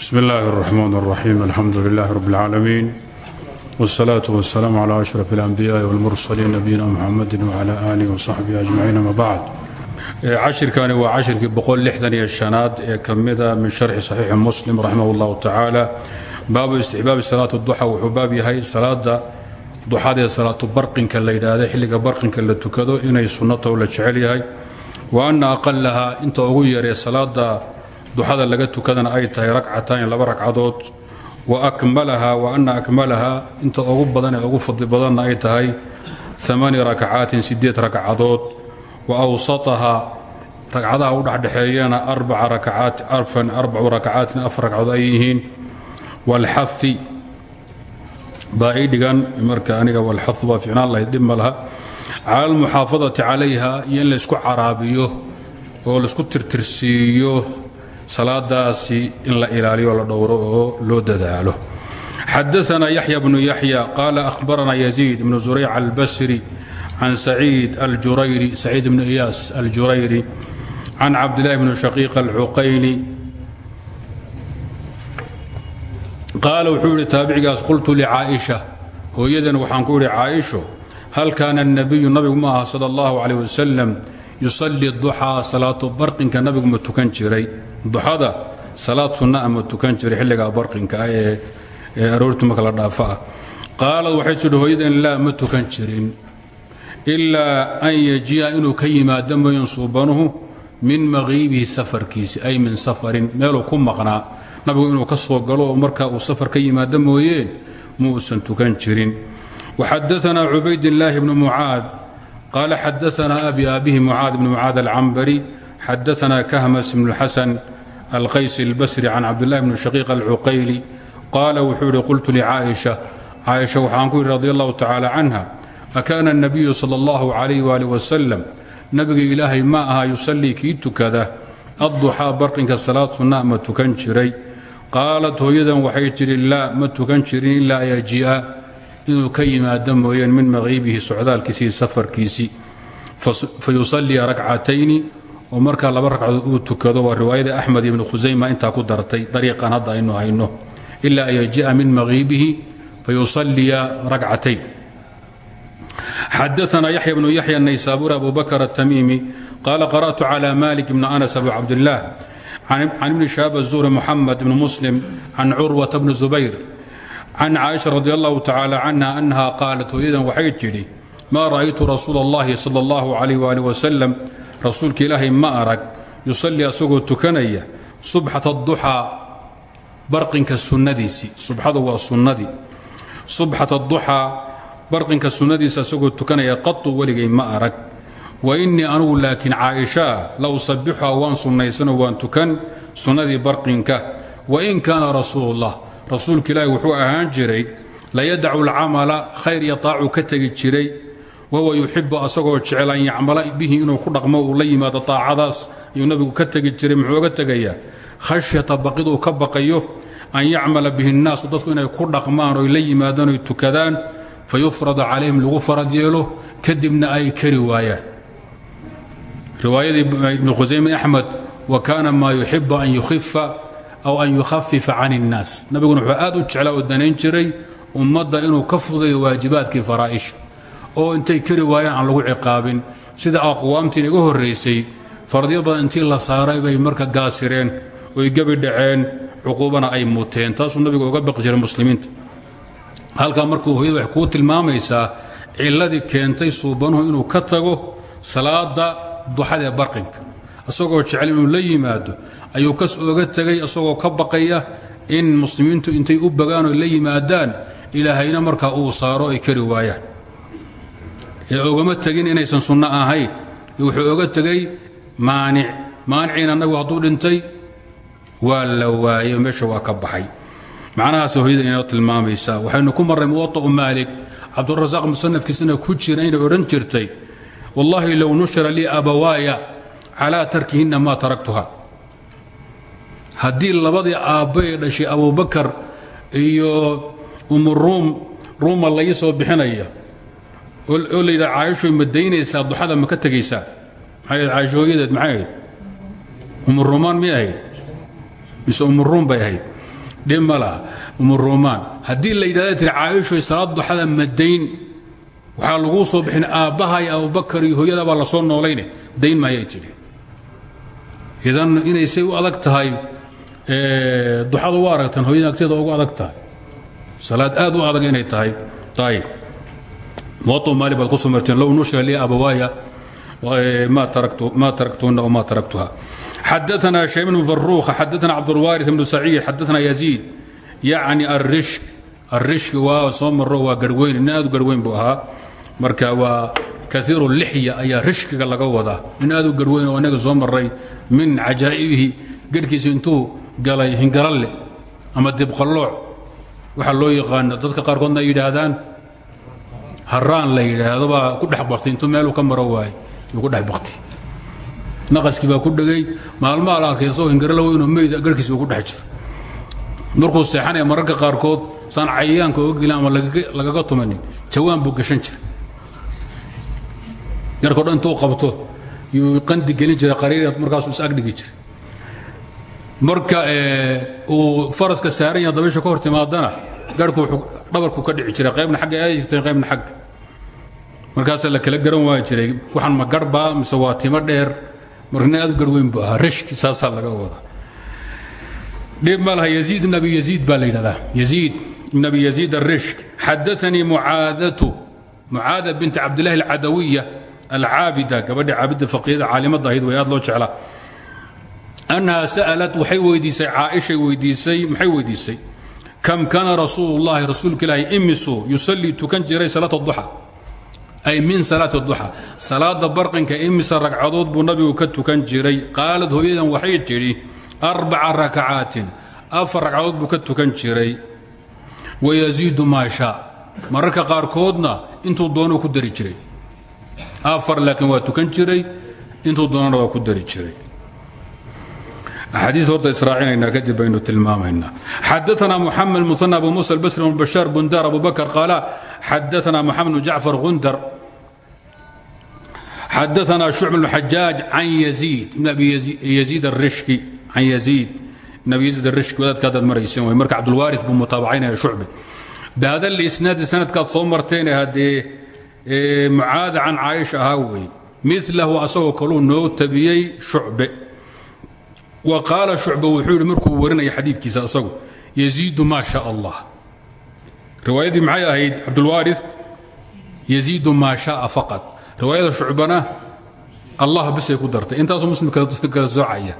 bsm اllahi الرحmn الرaxيim alxamdu لlah rb اlcaalamiin wالsalaaة wالsalaam عlى أشhrف الأnbiyaaءi wاlmursaliin nabiyina mxamadi wعlى آlih وصaxbihi أجmaciin ama bacd cashirkani waa cashirkii boqolixdaniyo-shanaad ee ka mida min sharxi صaxiixi muslim raximah اllahu tacaala baabu istixbaabi salaat duxa wuxuu baab yahay salaada duxadee salaatu barqinka la yidhaahda xilliga barqinka la tukado inay sunnatow la jecel yahay wa ana aqalaha inta ugu yaree salaada duxada laga tukadana ay tahay racatayn laba ragcadood wa akmalaha wa ana akmalaha inta ugu badan ugu fadli badanna ay tahay amaani rakacaatin sideed ragcadood wa awsataha ragcadaha u dhexdhexeeyana arbacu rakacaatin afar ay yihiin. Walxai baa ii marka aniga walxau baa ficnaan lahayd dhib ma laha. Cala almuxaafadati calayha iyo in laysku caraabiyo oo laysku tirtirsiiyo salaadaasi in la ilaaliyo la dhowro oo loo dadaalo xadaana yaxya bnu yaxya qaala ahbarana yaziid bnu zurayc albasri can saciid aljurayri saciid bnu iyaas aljurayri can cabdillahi bni shaqiiq alcuqayli qaala wuxuu yidhi taabicigaas qultu licaaisha hooyadan waxaan ku idhi caaisho hal kaana الnabiyu nabigu ma aha sal اllahu calيh wasalam yusalii duxaa salaatu barqinka nabigu ma tukan jiray Duxada salaad sunna ma tukan jiray xilligaa barqinka ah ee aroorti marka la ah. Qaalad waxay tidhi hooyadan laa ma tukan jirin ilaa an yajiya inuu ka yimaado mooyan suubanuhu min maqiibihi safarkiisi ay min safarin. Meeluu ku maqnaa nabigu inuu ka soo galo oo uu safar ka yimaado mooyeen muusan tukan jirin. Waxadaanaa cubaydillaahi bnu mucaad qaala xadaanaa abi aabihi mucaad bni mucaad alcambari xadaanaa kahmas bnu lxasan alqaysi albasri can cabdillahi bni shaqiiq alcuqayli qaala wuxuu yidhi qultu licaaisha caaisha waxaan ku yidhi radi allahu tacaala canha akaana الnabiyu sala اllahu calayh waalih wasalam nabiga ilaahay ma aha yusallii kii tukada adduxaa barqinka salaad sunna ma tukan jiray qaalat hooyadan waxay tidhi laa ma tukan jirin ilaa yaji'a inuu ka yimaado mooyeen min maqiibihi socdaalkiisi iyo safarkiisii fa yusalliya rakcatayni oo markaa laba ragcadood uu tukado waa riwaayada axmed ibnu khusayma intaa ku dartay dariiqan hadda aynu hayno ilaa an yaji'a min maqiibihi fa yusalliya rakcatayn. Xadaana yaxya bnu yaxya naysaabuur abu bakr atamiimi qaala qara'tu cala malik bni anas abu cabdillaah can ibni shahaab azuhri muxamed bni muslim can curwata bni zubayr can caaisha radi allahu tacaala canha annaha qaalat hooyadan waxay tidhi maa ra'aytu rasuula allahi sala allahu calayh waali wasalam rasuulka ilaahay ma arag yusallii asagoo tukanaya subxat aduxaa barqinka sunnadiisii subxadu waa sunnadii subxat aduxaa barqinka sunnadiisa asagoo tukanaya qatu weligay ma arag. Wa innii anugu laakiin caaishaa la usabixuha waan sunnaysanoo waan tukan sunnadii barqinka. Wa in kaana rasuulullah rasuulka ilaahi wuxuu ahaan jiray layadacu alcamala khayr iyo taacuu ka tegi jiray wahuwa yuxibu asagoo jecel an yacmala bihi inuu ku dhaqmo uu la yimaado taacadaas ayuu nabigu ka tegi jiray muxuu oga tegayaa khashyata baqiduu ka baqayo an yacmala bihi nnaasu dadku inay ku dhaqmaan oy la yimaadaan oy tukadaan fa yufrada calayhim lagu farad yeelo kadibna ay kari waayaan riwaayadii ibnu khusayme axmed wa kaana maa yuxibu an yukhifa aw an yukhafifa can innaas nabiguna wuxuu aad u jeclaa oo danayn jiray ummadda inuu ka fudayo waajibaadkii faraa'isha oo intay kari waayaan aan lagu ciqaabin. Sida aqwaamtiin iga horraysay faradyo badan intii la saaray bay marka gaasireen oy gebi dhaceen cuquubana ay muteen taasuu nabigu uga baqi jiray muslimiinta. Halkaa markuu hooyada waxay kuu tilmaamaysaa cilladii keentay suubanuhu inuu ka tago salaada duxadee barqinka. Isagoo jecel inuu la yimaado ayuu kas ooga tegay isagoo ka baqaya in muslimiintu intay u bagaan oo la yimaadaan ilaahayna markaa uu saaro ay kari waayaan ee ogama tegin inaysan sunno ahayn wuxuu oga tegay maanic maaniciina nabigu hadduu dhintay waa la waayo meesha waa ka baxay. Macnahaas hooyada inoo tilmaamaysaa waxaynu ku marray muwaطa'u maalik cabdurasaaq musanafkiisana ku jira inay odhan jirtay wallaahi low nushira lii abawaaya calaa tarkihinna maa taraktuha haddii labadii aabbo ee dhashay abubakar iyo umuruum ruuma laii soo bixinaya oo la yidhaha caayishoy ma daynaysaa duxada ma ka tegaysaa. Maxay ahayd caayisho hooyadeed maxay ahayd? Umuruumaan miyay ahayd? Mise umuruum bay ahayd? Dhib ma laha. Umurumaan haddii la yidhahda tiri caaishoy salaad duxada madayn waxaa laguu soo bixin aabbaha iyo abubakar iyo hooyada baa la soo noolayne. Dayn maayay tidhi idan inay say u adag tahay duxada u aragtaan hooyada agteeda ugu adag tahay. Salaad aad u adag inay tahay. Ayib muwaطu maali baad ku soo marteen low nushira li abawaaya ma taraktuhuna wma taraktuha xadaثna shaym bn faruuka xadaثna cabdاlwaariث bnu saciid xadaثna yaziid yacni arishk arishk waa soo maro waa garhweyn nin aad u garhweyn buu ahaa marka waa kaiiru lixya ayaa rishkiga laga wadaa nin aad u garhweyn oo inaga soo maray min cajaa'ibihi garhkiisa intuu galay hingaralle ama dibqallooc waxaa loo yaqaana dadka qaarkoodna ay yidhaahdaan haraan la yidhaahdo baa ku dhex baktay intuu meeluu ka maro waayey yuu dhex baktay naqaskii baa ku dhegay maalmaha la arkay isagoo hingarala weynoo meyda garhkiisa uu ku dhex jiro. Markuu seexanaya mararka qaarkood saan cayayaanka oga gelin ama lagaga tumanin jawaan buu gashan jiray. Yarkao dhan intuu qabto yuu qandi gelin jiray qariirad markaasuu is agdhigi jiray. Marka uu faraska saaran yaha dabaysha ka hor timaadana dhabarku ka dhici jiray qaybna xagga aadi jirtay qaybna xagga markaasaa la kala garan waayi jiray waxaan ma garhbaa mise waa timo dheer? Markana aad u garhweyn buu ahaa laga wadaa. Dhib ma laha yaziid ibn abi yaziid baa la yidhahdaa. Yaziid ibn abi yaziid binti cabdillahi alcadawiya alcaabida gabadhii caabida faqiyada caalimada ahayd way aad loo jeclaa. Annaha sa'alat waxay weydiisay caaishay weydiisay maxay weydiisay? Kam kaana rasuulu llahi rasuulka ilaahi imisu yusallii tukan jiray salaat duxa ay min salaati duxa salaada barqinka imisa ragcadood buu nabigu ka tukan jiray. Qaalad hooyadan waxay tidhi arbaca rakacaatin. Afar ragcadood buu ka tukan jiray. Wayaziidu maa shaa. Mararka qaarkoodna intuu doonuu ku dari jiray. Afar laakiin waa tukan jiray intuu doonana waa ku dari jiray axaadiis horta israacinaynaa kadib baynu tilmaamaynaa. Xadaana muxamed muana abu musa albasri bn bashaar bundar abu bakr qaala xadaana moxamed bn jacfar gundar xadaana shucb bn xajaaj can yaziid ibn abi yaziid arishki can yaziid ibn abi yaziid arishki wadaadka haddaad maraysen way. Marka cabdulwaarith buu mutaabacaynaya shucbe bahada lisnaadi sanadkaad soo marteen haddee mucaada can caaisha ahaa weeye milahu asagoo kaluu noo tabiyey shucbe wa qaala shucba wuxuu yidhi markuu warinaya xadiidkiisa asagu yaziidu maa sha allah riwaayadii maxay ahayd cabdulwaari yaziidu maa shaaa faqad riwaayada shucbana allah bisay ku dartay intaasuu muslim kala soocaya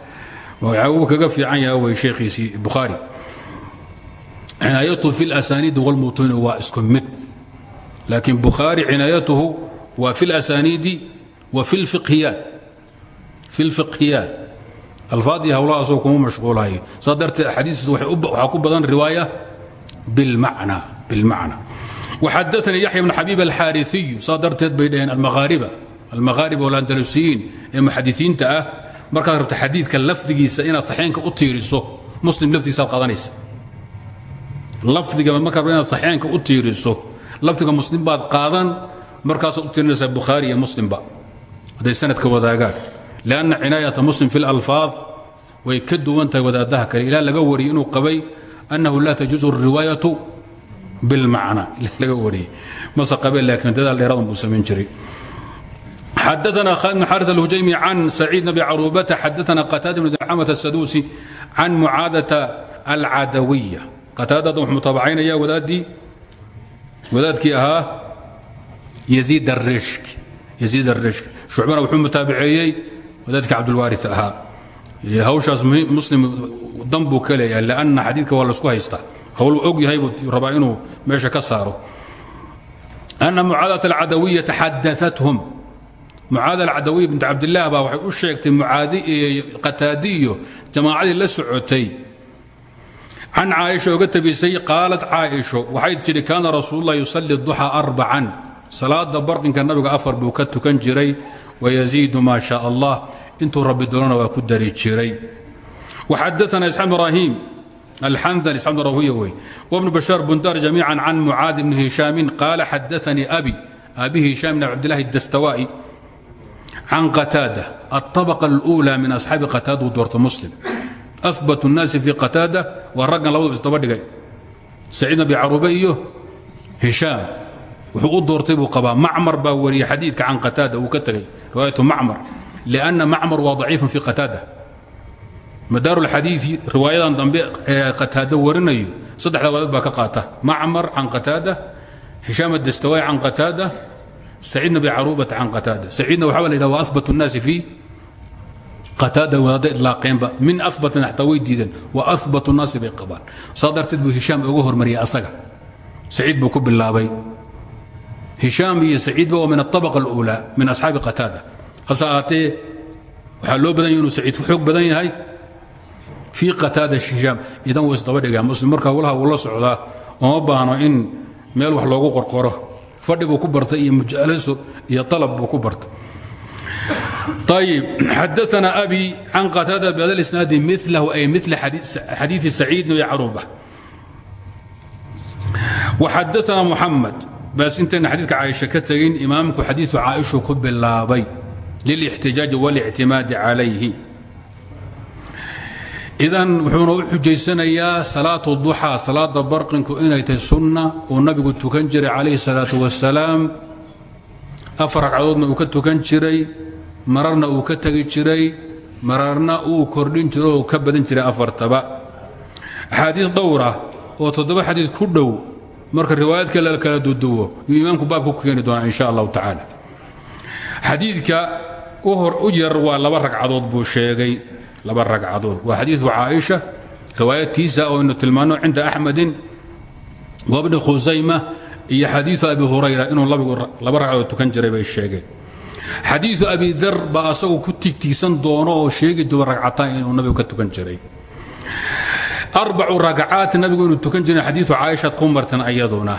waxa uu kaga fiican yaha wey sheekhiisii bukhaari cinaayatuhu fi اlasaniidi wاlmutuuni waa isku mid laakiin bukhaari cinaayatuhu waa fi اlasaniidi wa fi اlfiqhiyaat fi اlfiqhiyaat alfaadii hawlaha asagoo kuma mashquulayo saa darteed axaadiistiisu waxaa ku badan riwaaya bilmacna waxadaanii yaxya bn xabiib alxaariiyu saa darteed bay dhaheen almaghaariba walandalusiyiin ee muxadisiinta ah. Markaad rabta xadiidka lafdigiisa inaad saxeenka u tiiriso muslim lafdigiisaad qadanaysa lafdiga markaa inaad saxeenka u tiiriso lafdiga muslim baad qaadan markaasaad u tiirinaysaa bukhaari iyo muslimba lanna cinaayata muslim fi lalfaad way ka duwan tahay wadaadaha kale. Ilaa laga wariyey inuu qabay annahu laa tajuuzu riwaayatu bilmacna laga wariyey mase qabeen laakiin dadaal dheeradan buu samayn jiray. Xadaana khalid bn xarit alhujaymi can saciid bn carubata xadaana qataada bn dxamat asaduusi can mucaadata alcadawiya qataadada wuxuu mutaabacaynaya wadaadii. Wadaadkii ahaa yaziid arishk shucbana wuxuu mutaabaceeyey wadaadkii cabdulwaari ahaa. Hawshaas muslim dan buu ka leeyahay lanna xadiidka waa la isku haystaa hawl og yahay buu rabaa inuu meesha ka saaro. Ana mucaadat alcadawiyata xadaathum mucaada alcadawiya bint cabdillaah baa waxay u sheegtay qataadi iyo jamaacadii la socotay. Can caaisha oga tabisay qaalat caaisho waxay tidhi kaana rasuululah yusalli duxa arbacan salaada barqinka nabiga afar buu ka tukan jiray wayaziidu maa sha allah intuu rabbi doonana waa ku dari jiray waxadaana isxaaq bn ibrahim alxandali isxaaq bn rahuya wey wabnu bashaar bundar jamiican can mucaad bni hishaamin qaala xadaanii abi abi hishaam bn cabdillahi dastawaa'i can qataada alطabaqa اlأuulى min asxaabi qataada uu doorta muslim abat الnaasi fi qataada waa raggan labadu isdaba dhigay saciid nabi caruube iyo hishaam wuxuu u doortay buu qabaa macmar baa wariyey xadiidka can qataada uu ka tegey riwaayatu macmar lianna macmar waa daciifun fi qataada madaaru lxadiidi riwaayadan dambe ee qataada warinayo saddexda wadaad baa ka qaata macmar can qataada hishaam adastawaayi can qataada saciid nabi caruubata can qataada saciidna waxaa la yidhaha wa abat الnaasi fi qataada wadaadda idlaaqeenba min abatan xataa way diideen wa abat الnaasi bay qabaan saa darteed buu hishaam uga hormariyey asaga saciid buu ku bilaabay hishaam iyo saciidba waa min aلطabqa اlأuulى min asxaabi qataada hase ahaatee waxaa loo badan yahy inuu saciid ku xoog badan yahay fii qataada hishaam idan wuu isdaba dhigaa muslim marka walaha wuu la socdaa ooma baahno in meel wax loogu qorqoro fadhi buu ku bartay iyo mujaalaso iyo طalab buu ku bartay طيب xدثنا أbي عن qتاaدة بhda الإسناaد مثله أي مثل xadيiث سعيid بن cروبة وxadثنا محمد bas intayna xadiidka caaisha ka tegin imaamku xadiiu caaishu ku bilaabay lilixtijaaji walictimaadi calayhi. Idan wuxuuna u xujaysanayaa salaatu duxaa salaada barqinku inay tahay sunna uu nabigu tukan jiray calayhi salaatu wasalaam afar ragcadoodna uu ka tukan jiray mararna uu ka tegi jiray mararna uu kordhin jiray oo ka badan jiray ah oo toddoba xadiid marka riwaayaadka la kala duduwo yuu imaamku baabka ku keeni doonaa insha allahu tacaala. Xadiidka u yar waa laba ragcadood buu sheegay laba ragcadood. Waa xadiidu caaisha riwaayadtiisa oo aynu tilmaanno cinda axmedin wabni khusayma iyo xadiiu abi hurayra inuu laba ragcadood tukan jiray bay sheegeen. Xadiiu abi dar baa asagu ku tigtiisan doono oo sheegi doona ragcataan inuu nabigu ka tukan jiray arbacu ragcaat nabigu inuu tukan jiray xadiiu caaishaad ku martan ayaduna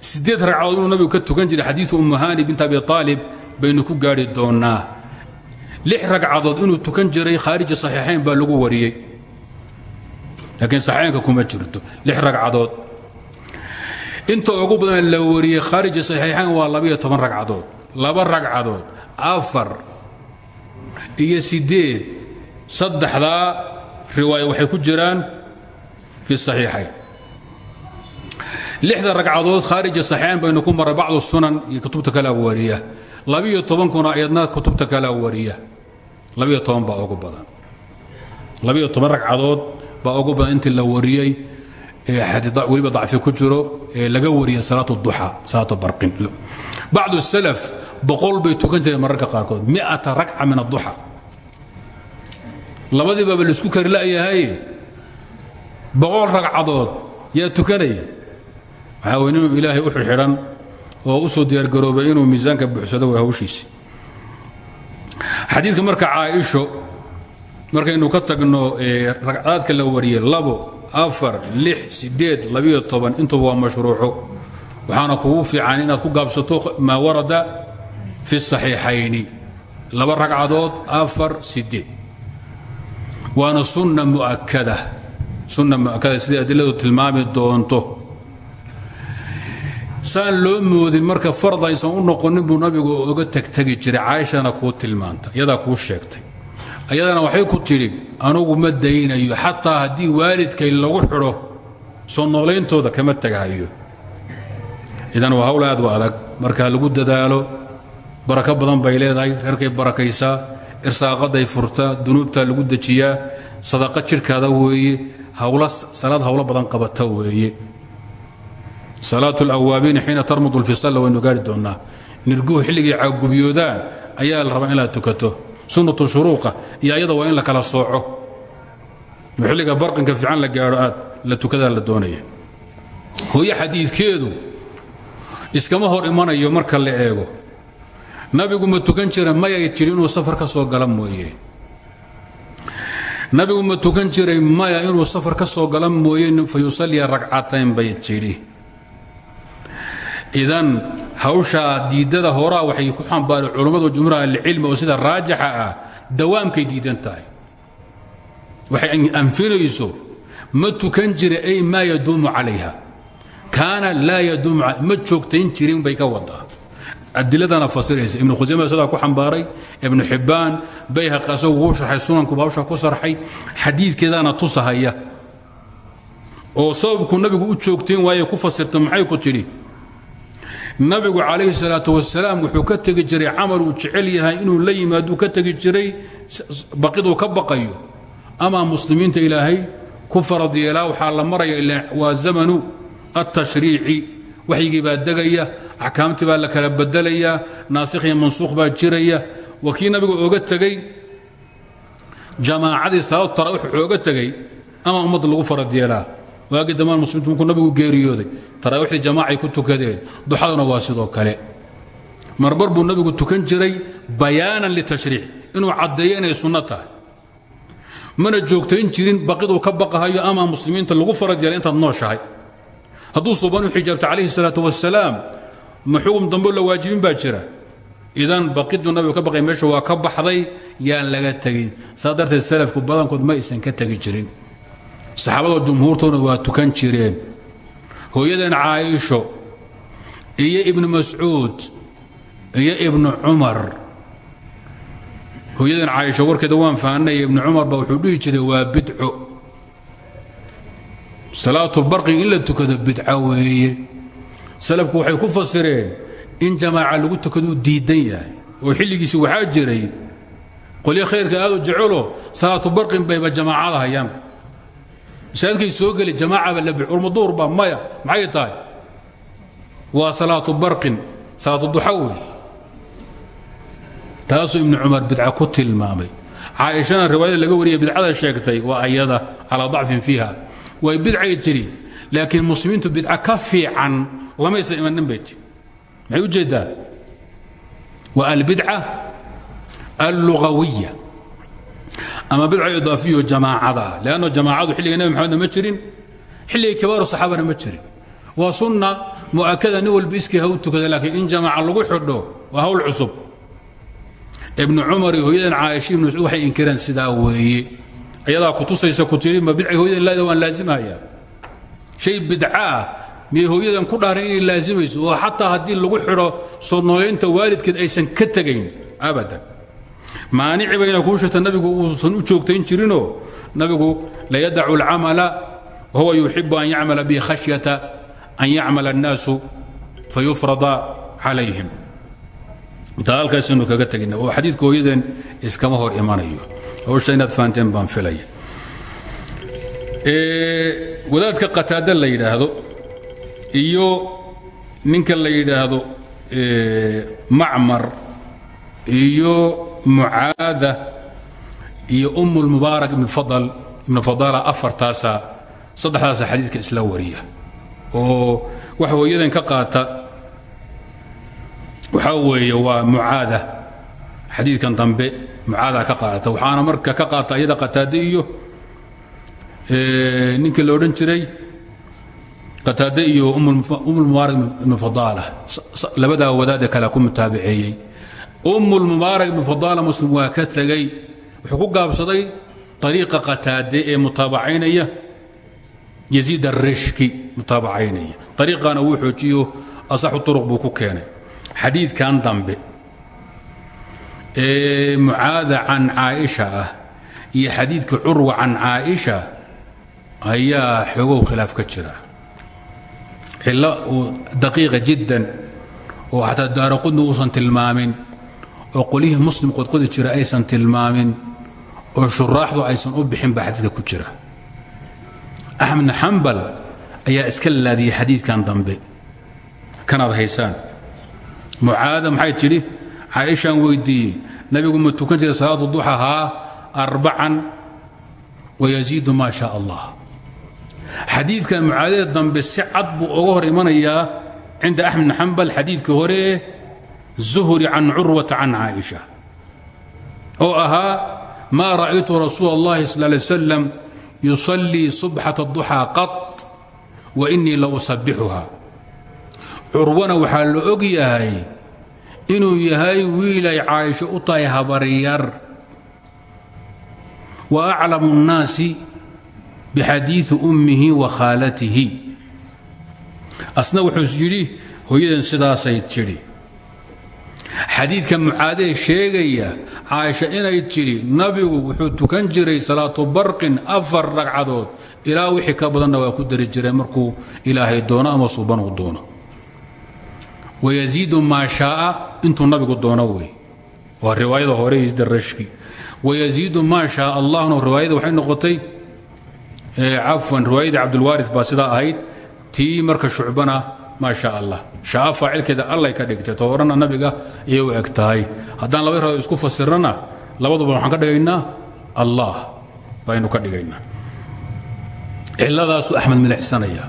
sideed ragcadood inuu nabigu ka tukan jiray xadiiu umuhani bint abi aalib baynu ku gaari doonaa lix ragcadood inuu tukan jiray khaariji saxiixayn baa lagu wariyey laakiin saxiixaynka kuma jirto lix ragcadood inta ugu badan la wariyey khaariji saxiixayn waa labiyo toban ragcadood laba ragcadood afar iyo sideed saddexdaa riwaayo waxay ku jiraan fi saxiixayn lixda ragcadood khaarija saxiixayn baynu ku marray bacdu sunan iyo kutubta kala wariya labiyo tobankuna iyadna kutubta kala wariya labiyo toban baa ugu badan labiyo toban ragcadood baa ugu badan intii la wariyey weliba dacfi ku jiro ee laga wariyay salaat duxa salaat barin bacdu salaf boqol bay tukan jireen mararka qaarkood miata ragca min aduxa labadii baaba la isku kari la'yahay boqol ragcadood yaa tukanaya. Waxaa wey inuu ilaahay u xidxidhan oo u soo diyaargaroobay inuu miisaanka buuxsado way hawshiisi xadiidka marka caaisho markaynu ka tagno ragcaadka la wariyey labo afar lix sideed labiyo toban intuba waa mashruuco waxaana kugu fiican inaad ku gaabsato maa warada fi saxiixayni. Laba ragcadood afar sideed waana sunna muakada sunna mu'akada sidai adiladu tilmaami doonto. Saan loo moodin marka fard aysan u noqonin buu nabigu oga tegtegi jiray caaishana kuu tilmaanta iyadaa kuu sheegtay. Ayadana waxay ku tidhi anugu ma daynayo xataa haddii waalidkay lagu xidho soo noolayntooda kama tagahayo idan waa hawl aad adag. Marka lagu dadaalo barako badan bay leedahay reerkay barakaysaa irsaaqaday furtaa dunuubtaa lagu dejiyaa sadaqa jirhkaada weeye hawla salaad hawlo badan qabata weeye salaatu alawaabiina xiina tarmudu lfisalla waynu gaari doonnaa. Nirguhu xilligay caagubyoodaan ayaa la rabaa inaad tukato. Sunnatu shuruuqa iyo ayada waa in la kala sooco. Oo xilliga barqinka fiican la gaadho aad la tukadaa la doonaya. Hooyo xadiidkeedu iskama hor imanayo marka la eego. Nabigu ma tukan jira mayay jiri inuu safar ka soo gala mooye nabigu ma tukan jiray maya inuu safar ka soo gala mooye fa yusalliya ragcatayn bay jidhi idan hawshaa diidada horaa waxay ku xambaari culummadu jumhuur ahlicilmi oo sida raajixa ah dawaamkay diidan tahay. Waxay anfinayso ma tukan jira ay maa yaduumu calayha. Kaana laa yaduumu ma joogtayn jirin bay ka wadaa adiladana fasiraysa. Ibnu khusayma sidaa ku xambaaray. Ibnu xibbaan bayhaqi asagu wuu sharxay sunanku hawsha ku sarxay xadiidkeedana tusahaya. Oo sababku nabigu u joogteen waaye ku fasirta maxay ku tidhi? Nabigu calayhi salaatu wasalaam wuxuu ka tegi jiray camal uu jecel yahay inuu la yimaaduu ka tegi jiray baqiduu ka baqayo. Ama muslimiinta ilaahay ku farad yeelaa waxaa la maraya ila waa zamanu altashriici waxyigii baa degaya axkaamtii baa la kala bedelayaa naasikh iyo mansuukh baa jiraya waa nabigu oga tegey jamaacadii salaad tarawix wuxuu oga tegey ama ummadda lagu farad yeelaa waagii muslimiintu markuu nabigu geeriyooday taraawiixdii jamaacay ku tukadeen duxaduna waa sidoo kale. Marmar buu nabigu tukan jiray bayaanan litashriic inuu caddeeyo inay sunno tahay. Mana joogtayn jirin baqiduu ka baqahayo ama muslimiinta lagu farad yeelay intaad nooshahay hadduu suuban u xijaabta calayhi salaatu wasalaam ma xugum dambe la waajibin baa jira. Idan baqiduu nabigu ka baqay meesha waa ka baxday yaan laga tegin. Saa darteed salafku badankood ma aysan ka tegi jirin. Saxaabada jumhuurtoona waa tukan jireen. Hooyadan caaisho iyo ibnu mascuud iyo ibnu cumar. Hooyadan caaisho warkeeda waan fahanay ibnu cumar ba wuxuu dhihi jiray waa bidco salaatulbarqi in la tukado bidco weeye. Salafku waxay ku fasireen in jamaaca lagu tukaduu diidan yahay oo xilligiisi waxaa jiray qolyo khayrka aad u jecelo salaatubarqin bayba jamaacada hayaanba masaajidkay soo geli jamaacaba la urmaduurba maya maxay tahay? Waa salaatu barqin salaatu duxa wey taasuu ibnu cumar bidca ku tilmaamay. Caaishana riwaayada laga wariyay bidcada sheegtay waa ayada calaa dacfin fiiha way bidcay tidhi laakiin muslimiintu bidca ka fiican lamaysan imanin bay tii maxay u jeeddaa waa albidca allugawiya ama bidca idaafiyo jamaacada leanno jamaacadu xilliga nebi maxamedna ma jirin xilligii kibaaru saxaabana ma jirin. Waa sunna mu'akada nin walba iskii ha u tukada laakiin in jamaaca lagu xidho waa hawl cusub. Ibnu cumar iyo hooyadan caaisha ibnu mascuud waxay inkireen sidaa weeye ayadaa kutusaysa ku tii ma bidca hooyadan waan laazimhayaa shay bidca ah hooyadan ku dhaaran inay laasimayso oo xataa haddii lagu xidho soo noolaynta waalidkeed aysan ka tegayn abadan. Maanici bayna kuu sheegta nabigu uusan u joogtayn jirinoo? Nabigu layadacu alcamala wahuwa yuxibu an yamala bi khashyata an yacmala annaasu fayufrada calayhim. Intaalkaasaynu kaga tegina oo xadiidka hooyadan iskama hor imanayo hawsha inaad fahanteen baan filaya wadaadka qataada la yidhaahdo iyo ninka la yidhaahdo macmar iyo mucaada iyo um lmubaarak ibn fadala afartaasa saddexdaasa xadiidka isla wariya. Oo wax hooyadan ka qaata waxaa weeye waa mucaada xadiidkan dambe mucaada ka qaata. Waxaana marka ka qaata iyada qataade iyo ninkii la odhan jiray qataade iyo um lmubaarak ibn fadala. Labadaa wadaade kale ku mutaabiceeyey. Um lmubaarak ibnu fadaala muslim waa ka tegey wuxuu ku gaabsaday ariiqa qataade ee mutaabacaynaya yaziid arishki mutaabacaynaya ariiqana wuu xoojiyo asaxu turuq buu ku keenay. Xadiidkan dambe ee mucaada can caaisha ah iyo xadiidka curwa can caaisha ayaa xoogow khilaaf ka jira. Cilo daqiiqa jiddan oo xataa daaraqudni uusan tilmaamin oo qolyihii muslim qodqodi jira aysan tilmaamin oo shuraaxdu aysan u bixin baa xadiidka ku jira. Axmed bn xambal ayaa iska laadiyey xadiidkan dambe caaishaan weyddiiyey nabigu ma tukan jiray salaatu duxahaa arbacan wayaziidu maa shaa allah. Xadiidkan mucaadada dambe si cad buu oga hor imanayaa cinda axmed bn xambal xadiidkii hore zuhri can curwata can caaisha oo ahaa maa ra'aytu rasuul اllahi sal lay slam yusallii subxata duxaa qat wa inii la usabixuha curwana waxaa la og yahay inuu yahay wiilay caaisho u tahay habaryar. Wa aclamu اnnaasi bixadiii ummihi wa khaalatihi. Asna wuxuu yidhi hooyadan sidaasay tidhi. Xadiidka mucaadee sheegaya caaisha inay tidhi nabigu wuxuu tukan jiray salaatu barqin afar ragcadood ilaa wixii ka badanna waa ku dari jiray markuu ilaahay doono ama suubanuu doono wayaziidu maa shaaa intuu nabigu doono wey waa riwaayada hore isdarashki wayaziidu maa shaa allahna riwaayada waxay noqotay cafwan riwaayadii cabdulwaari baa sidaa ahayd tii marka shucbana maa sha allah shaa faacilkeeda allay ka dhigtay to horana nabiga ayay u eg tahay haddaan laba rado isku fasirnana labaduba waxaan ka dhigaynaa allah baynu ka dhigaynaa ciladaasuu axmed milixsanaya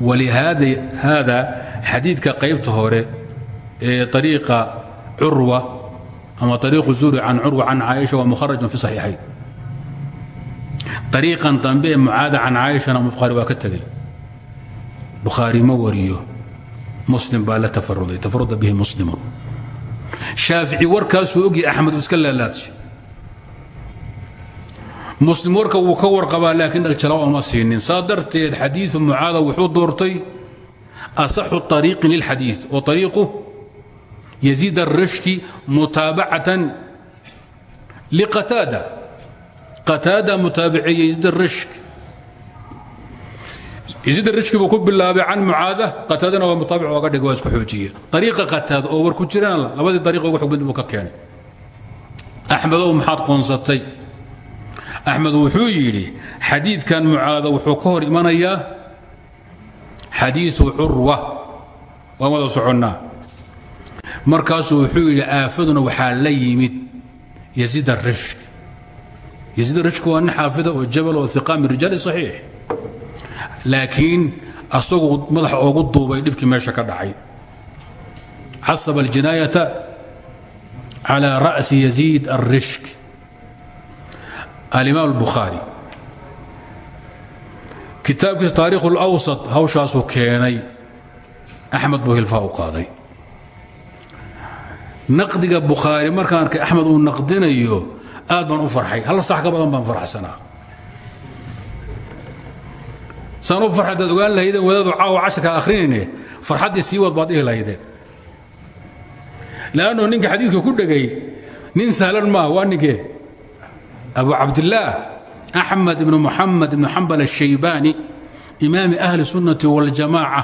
walihaada xadiidka qaybta hore ee ariiqa curwa ama ariiqu zuri can curwa can caaisha waa mukharajun fi saxiixayn. Ariiqan dambe ee mucaada can caaishana bukhaari waa ka tegey. Bukhaari muslim baa la tafaruday tafaruda bihi muslimun. Shaafici warkaasuu ogyahay axmed iska laalaadshay muslim warka wuu ka warqabaa laakiin dhagjala uma siinin. Saa darteed xadiiu wuxuu doortay asaxu ariiqin lilxadiid oo ariiqu yaziid arashki mutaabacatan liqataada qataada mutaabiceeye yaziid arashk yaziid arashki buu ku bilaabay can mucaada qataadana waa mutaabic ooga dhig waa isku xoojiye ariiqa qataada oo war ku jirana labadii ariiq ugu xugmid buu ka keenay axmedow maxaad qoonsatay axmed wuxuu yidhi xadiidkan mucaada wuxuu ka hor imanayaa xadiiu curwa waan wada soconnaa. Markaasuu wuxuu yidhi aafaduna waxaa la yimid yaziid arashk yaziid arashk waa nin xaafida oo jabal oo iqa min rijaali saxiix. Laakiin asagu madaxa oogu duubay dhibkii meesha ka dhacay. Casaba aljinaayata calى ra'si yaziid arishk alimaam albukhaari kitaabkiisa taarikh اlawsat hawshaasuu keenay. Axmed buu hilfaa u qaaday. Naqdiga bukhaari markaan arkay axmed uu naqdinayo aad baan u farxay. Hal sax ka badan baan farxsanaa saan u farxay adaad ogaan lahaydeen wadaadu caawa casharka akhrinayne farxaddii sii wad baad dhihi lahaydeen leannu ninka xadiidka ku dhegay nin sahlan maaha waa ninkee abu axmed ibn muxamed ibn xambal الshaybaani imaami ahli الsunnati wاljamaaca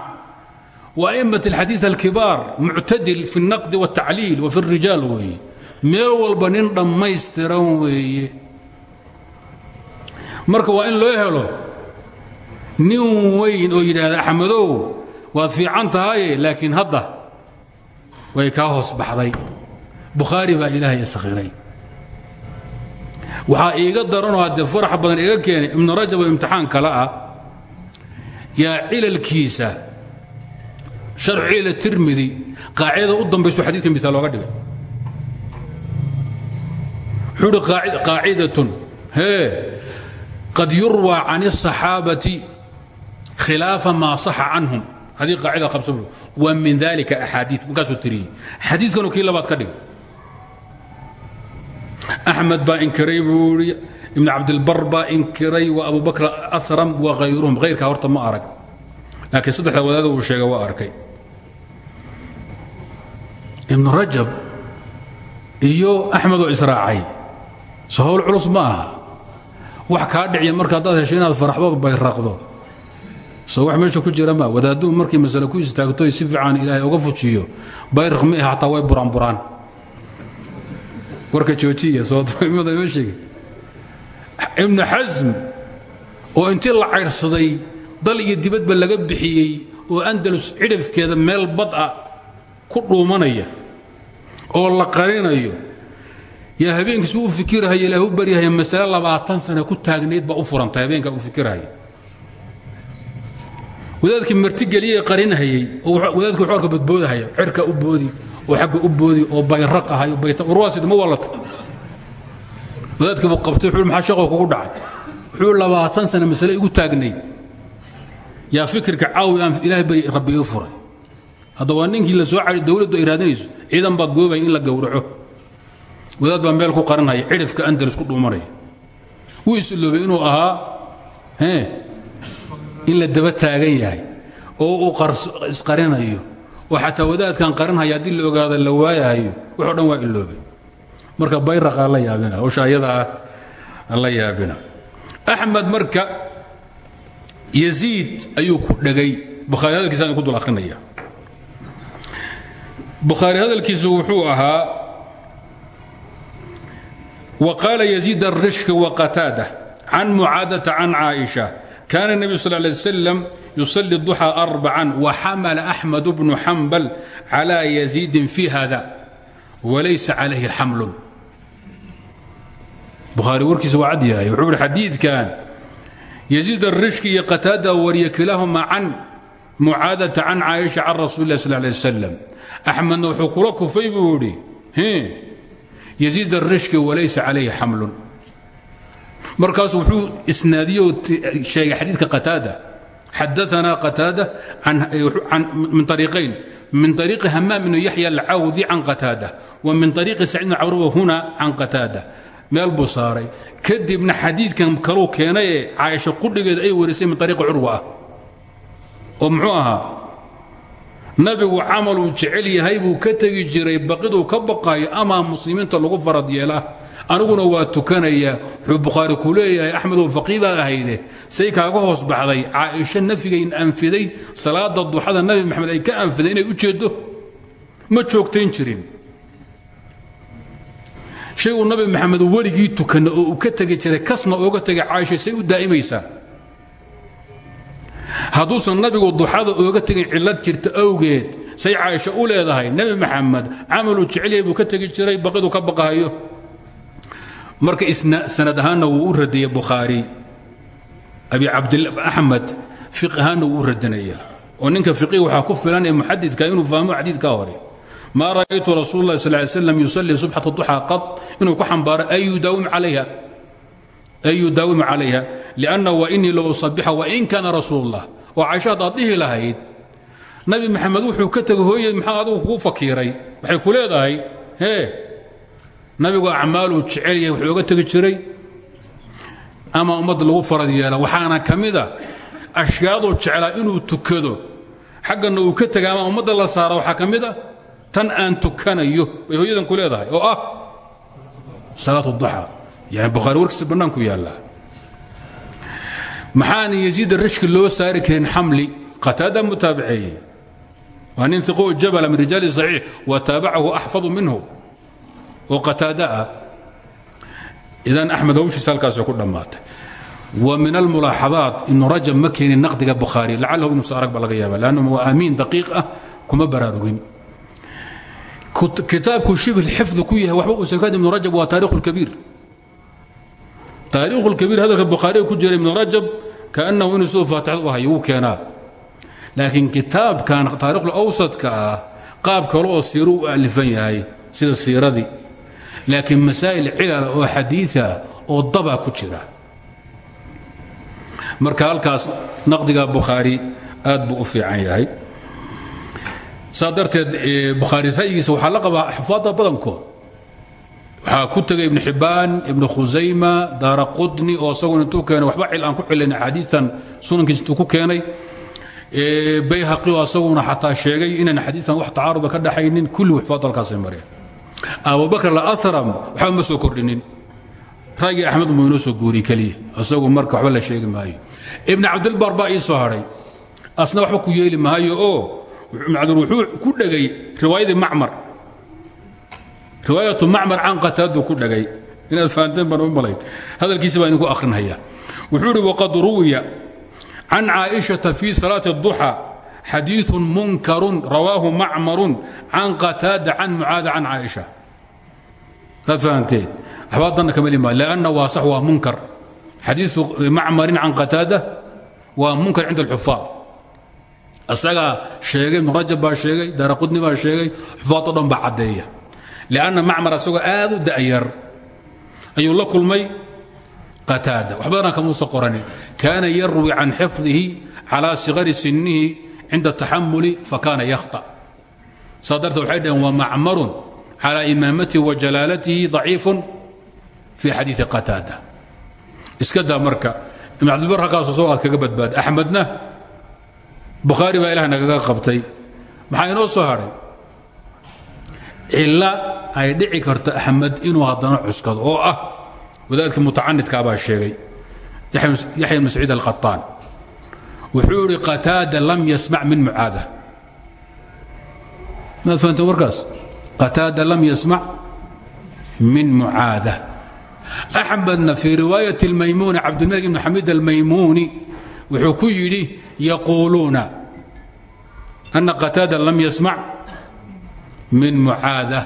وأئmaة الxadiiث الkibaar muctadil fi الnaqdi والtacliil wa fi الrijaal weeye meel walba nin dhammaystiran weeye marka waa in loo helo nin weyn oo yidhaahda axmedow waad fiican tahaye laakiin hadda way kaa hoos baxday bukhaari baa ilaahay iskhiray waxaa iiga daranoo haddee farax badan iga keenay ibnu rajab oo imtixaan kale ah yaa cilalkiisa sharcu cila tirmidi qaacidada u dambaysu xadiidka misaal looga dhigay wuxuu uhi qaacidatun hee qad yurwى can الصaxaabati khilaafa maa صaxa canhum hadii qaacida qabso wa min dalika axaadii markaasuu tiriyey xadiidkanu kii labaad ka dhigay axmed baa inkiray buu i ibn cabdilbar baa inkiray wa abu bakr aram wa hayruhum hayrkaa horta ma arag. Laakiin saddexda wadaada uu sheegay waa arkay. Ibnu rajab iyo axmed oo israacay. So hawl culus ma aha. Wax kaa dhiciya marka haddaad hesho inaad faraxdood bayraqdo so wax meesha ku jira ma wadaadduhu markay masale ku istaagto si fiican ilaahay uga fujiyo bayraq ma ah hataa way buraanburaan warka joojiya soomada inoo sheegay ibnu xasm oo intii la caydhsaday dal iyo dibadba laga bixiyey oo andalus cidhifkeeda meel bad ah ku dhuumanaya oo la qarinayo. Yaa habeenkiisu u fikirahaya ilaah u baryahaya masale labaatan sana ku taagnayd baa u furantay habeenkaa u fikirahaya wadaadkii martigeliyey qarinhayey oo wadaadkii xoorka badboodahaya cirka u boodi oo agga u boodi oo bayraq ahay warwaasid ma walata wadaadkii buu qabtay wuxuu maxaa shaqoo kugu dhacay? Wuxuu labaatan sana masale igu taagnayd yaa fikirka caawi aan ilaahay bari rabbi ii furay. Hadda waa ninkii la soo cari dawladdu ay raadinayso ciidan baa goobaya in la gowraco. Wadaad baa meel ku qaranhaya cidhifka andalus ku dhuumanaya wuu isiloobay inuu ahaa in la daba taagan yahay oo uu isqarinayo oo xataa wadaadkan qaranhaya haddii la ogaado la waayahayo wuxo dhan waa iloobay. Marka bayraqaa la yaabina hawsha ayadaa ah la yaabina. Axmed marka yaziid ayuu ku dhegay. Bukhaari hadalkiisa ku dul arinaya bukhaari hadalkiisu wuxuu ahaa wa qaala yaziid arishki wa qataada can mucaadata can caaisha kaana nebiyu sal ly يصلي الضحى أربعا وحمل أحمد بن حنبل على يزيد في هذا وليس عليه حمل bukhaari warkiisa waa cad yahay wuxuu ihi xadiidkan يزيد الرشك iyo qتاadة wariya kilahuma can mucaadaةa can caaئiشha can rasuل الlah صلى اه عليه وسلم أxmedna wuxuu kula kufay buu idhi يزيد الرشك walaysa عalayhi xaml markaasu wuxuu isnaadiyo sheegay xadiidka qataada xadaana qataada min ariiqayn min ariiqi hamaam ibnu yaxya alcawdi can qataada wa min ariiqi saciid bn cawruba huna can qataada meel buu saaray kadibna xadiidkan kaluu keenayee caaisho qudhigeed ay warisay min ariiqi curwa ah oo muxuu ahaa nabigu camaluu jecel yahay buu ka tegi jiray baqiduu ka baqaayo amaa muslimiinta lagu farad yeelaa aniguna waa tukanaya wuxuu bukhaari ku leeyahay axmedow faqii baad ahayde say kaaga hoos baxday caaisha nafyigayn anfiday salaada duxada nabi maxamed ay ka anfiday inay u jeeddo? Ma joogtayn jirin. Shay uu nabi maxamed weligii tukana oo ka tegi jiray kasna ooga tegay caaisha say u daa'imaysaa hadduusan nabigu duxada ooga tegin cillad jirta awgeed say caaisha u leedahay nebi maxamed camaluu jecelyahay buu ka tegi jiray baqidu ka baqahayo marka sanad ahaanna wuu u radiyey bukhaari. Abi cabdaxmed fiq ahaanna wuu u radinaya. Oo ninka fiqih waxaa ku filan ee muxadidka inuu fahmo xadiidka hore. Ma ra'aytu rasuul اlah sal slam yusalii subxata duxaa qad inuu ku xambaaro ay yudaawimu calayha? Lianna wainii la usabixa wain kaana rasuul اllah oo caisha haddaad dhihi lahayd nabi maxamed wuxuu ka tegay hooyey maxaa adigu kugu fakiiray? Waxay ku leedahay hee nabigu acmaaluu jecel yahay wuxuu oga tegi jiray ama ummadda lagu farad yeela. Waxaana ka mida ashyaaduu jeclaa inuu tukado. Xaggana uu ka tegay ama ummadda la saara waxaa ka mid a tan aan tukanayo bay hooyadan ku leedahay oo ah salaat duxa yani bukhaari warkiisa bannaanku yaallaa. Maxaana yaziid rashki loo saari karin xamli? Qataada mutaabaceeye waa nin iqo jabala min rijaali صaxiix wa taabacahu axfadu minhu oo qataada ah. Idan axmed hawshiisa halkaasoo ku dhammaatay. Wa min almulaaxadaat ibnu rajab ma keenin naqdiga bukhaari lacalahu inuusa arag ba laga yaaba lannahu waa amiin daqiiq ah kuma baraarugin. Kitaabku shibh xifdi ku yahay waxba uusan ka ibnu rajab waa taarikh اlkabiir taarikh اlkabiir hadalka bukhaariga ku jira ibnu rajab kaannahu inuu siduu faatixad u hayo wuu keenaa. Laakiin kitaabkan taarikhul awsadka ah qaab kale oo siiru u alifan yahay sida siiradii laakiin masaa'il cilala oo xadiia oo daba ku jira. Marka halkaas naqdiga bukhaari aad buu fiican yahay. Saa darteed bukhaari ra'yigiisa la qabaa xufaadda badankood. Waxaa ku tegay ibnu xibbaan ibnu khusayma daara oo isaguna intuu keenay waxba cil ku cilayn axaadiitan sunankiisa intuu ku keenay. Bayhaqi oo isaguna sheegay inaan xadiitan wax tacaaruda ka dhaxaynin kulli xufaadda halkaasay mareen abubakr aram waxba ma soo kordhinin. Ragii axmed muu soo guuriy kliya isagu marka waba la sheegi maayo. Ibn cabdilbar baa ii soo asna waxba ku yeeli maayo oo wuxuu ku dhegay riwaayadii macmar. Riwaayatu macmar can qataaduu ku dhegay inaad fahanteen baan u malayn. Hadalkiisi baa idinku akhrinhaya wuxuu idhi waqad ruwiya can caaishata fii salaati اduxى xadiiث munkar rawaahu macmar can qataada can mucaad can caaisha ad fahamteen waxbaa danna kama heli maayo lanna waa sax waa munkar. Xadiiu macmarin can qataada waa munkar cinda alxufaad isagaa sheegay ibnu rajab baa sheegay daara qudni baa sheegay xufaad o dhan baa caddeeya. Lanna macmar isagoo aad u da'yar. Ayuu la kulmay qataada waxbadana kamuusa qoranin kaana yarwi can xifdihi calaa sigari sinihi cinda taxamuli fakaana yaha saa darteed waxay dhaheen wa macmarun calaa imaamatihi wa jalaalatihi daciifun fii xadiii qataada. Iska daa marka ibn cabdilbar halkaasoo soo aad kaga badbaada axmedna bukhaari baa ilah nagaga qabtay. Maxaa inoo soo hadhay cilla ay dhici karto axmed inuu haddana cuskado oo ah wadaadka mutacanidkaabaa sheegay yaxya ibn saciid alqaطaan wuxuu idhi qataada lam yasmac min mucaada. Maad fahanteen warkaas. Qataada lam yasmac min mucaada. Axmedna fii riwaayat اlmaymuuni cabdilmalik ibn xamiid almaymuuni wuxuu ku yidhi yaquuluuna ana qataada lam yasmac min mucaada.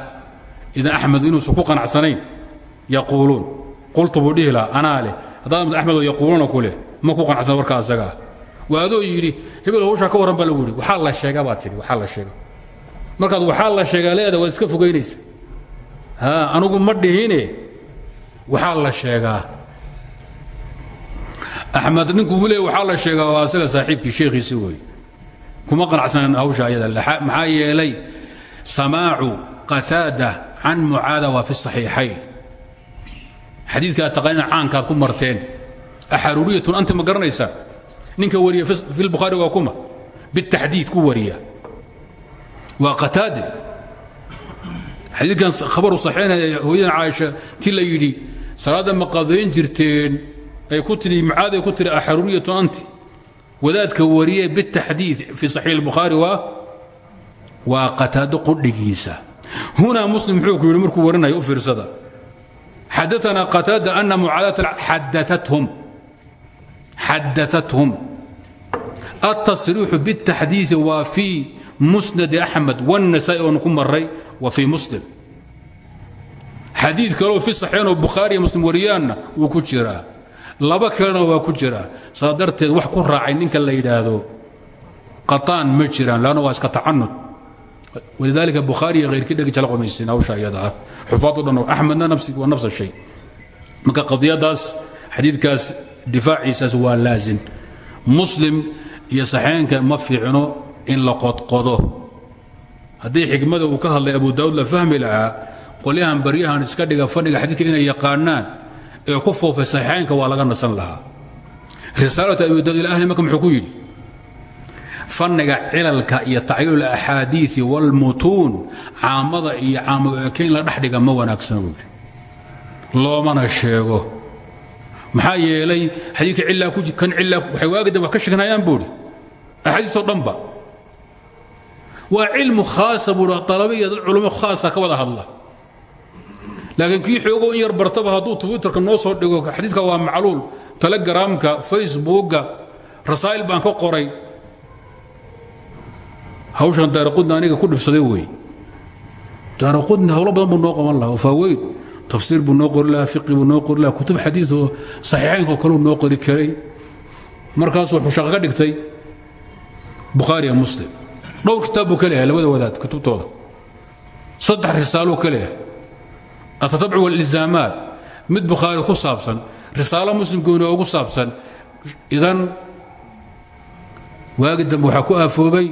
Idan axmed inuusan ku qanacsanayn yaquuluun. Qultu buu dhihi lahaa anaa leh. Haddaad axmedoo yaquuluuna ku leh ma ku qanacsan warkaa asagaa waa adoo yidhi hebel hawshaa ka warran baa lagu yidhi waxaa la sheegaa baad tidhi waxaa la sheega markaad waxaa la sheegaa leeda waad iska fogaynaysa. Ha anugu ma dhihine. Waxaa la sheegaa. Axmed ninkuu buu leey waxaa la sheegaa. Waa asaga saaxiibkii sheekhiisi wey kuma qanacsanan hawsha ayada maxaa yeelay samaacu qataada can mucaada waa fi saxiixayn. Xadiidkaa taqaanina caankaad ku marteen. Axaruuriyatun anti ma garanaysaa ninka wariya fi lbukhaari waa kuma. Bitaxdiid ku wariya. Waa qataade. Xadiidkan khabaru saxiixinaya hooyadan caaisha ti la yidhi salaadda ma qadayn jirteen. Ay ku tidhi mucaad ay ku tidhi axaruuriyatun anti. Wadaadka wariye bitaxdiid fi saxiix albukhaari waa waa qataado qudhigiisa. Hunaa muslim muxuu ku yidhi markuu warinayo u fiirsada. Xadaana qataada ana mucaadata xadaathum xadaathum التصريح بالتحديث وفي مسند أحمد والنسائي ونku maray وفي مسلم xadيiث kaleo في صحيiن oo bukhaariي مسلم wariyaanna wuu ku jiraa laba kalena waa ku jiraa saa darteed wax ku raacay ninka la yidhaahdo qaطaan ma jiraan lanna waa iska tacanud walidaalika bukhaariya hayrkii dhegi jala qomaysin hawsha iyada ah xufaad o dhan axmedna waa nafs shay marka qadiyadaas xadiidkaas difaaciisaas waa laazim. Muslim iyo saxeenka ma fiicno in la qodqodo. Haddii xikmada uu ka hadlay abu daawud la fahmi lahaa qolyahan baryahan iska dhiga fadhiga xadiidka inay yaqaanaan ee ku foofay saxeenka waa laga nasan lahaa. Risaalatu abi daawud ahli marka muxuu ku yidhi fanniga cilalka iyo tacyiil axaadiii wاlmutuun caamada iyo caamo ekeyn la dhexdhiga ma wanaagsana buui loomana sheego maxaa yeelay xadiidka cilaa kan cilaa waxay waagida wax ka sheegnayaan buuhi axaadiisoo dhanba. Waa cilmu khaasa buui alabe iyo dad culamo ka wada hadla. Laakiin kii xoogo in yar bartaba hadduu twitterka noo soo dhigo xadiidka waa macluul. Telegramka facebookga rasaa'il baan ka qoray. Hawshan daaraqudni aniga ku dhibsaday wey. Daaraqudni hawlo badan noo qaban lahaa faaweyn tafsiir buu noo qori lahaa fiqi buu noo qori lahaa kutub xadiid oo saxiixaynko kaleu noo qori karay. Markaasuu wuxuu shaqo ka dhigtay bukhaariya muslim. Dhowr kitaab buu ka leeyahay labada wadaad kutubtooda. Saddex risaaluu ka leeyahay. Atatabcu walizaamaat. Mid bukhaari ku saabsan risaalo muslimkoona ugu saabsan idan waagi dambe waxaa ku aafoobay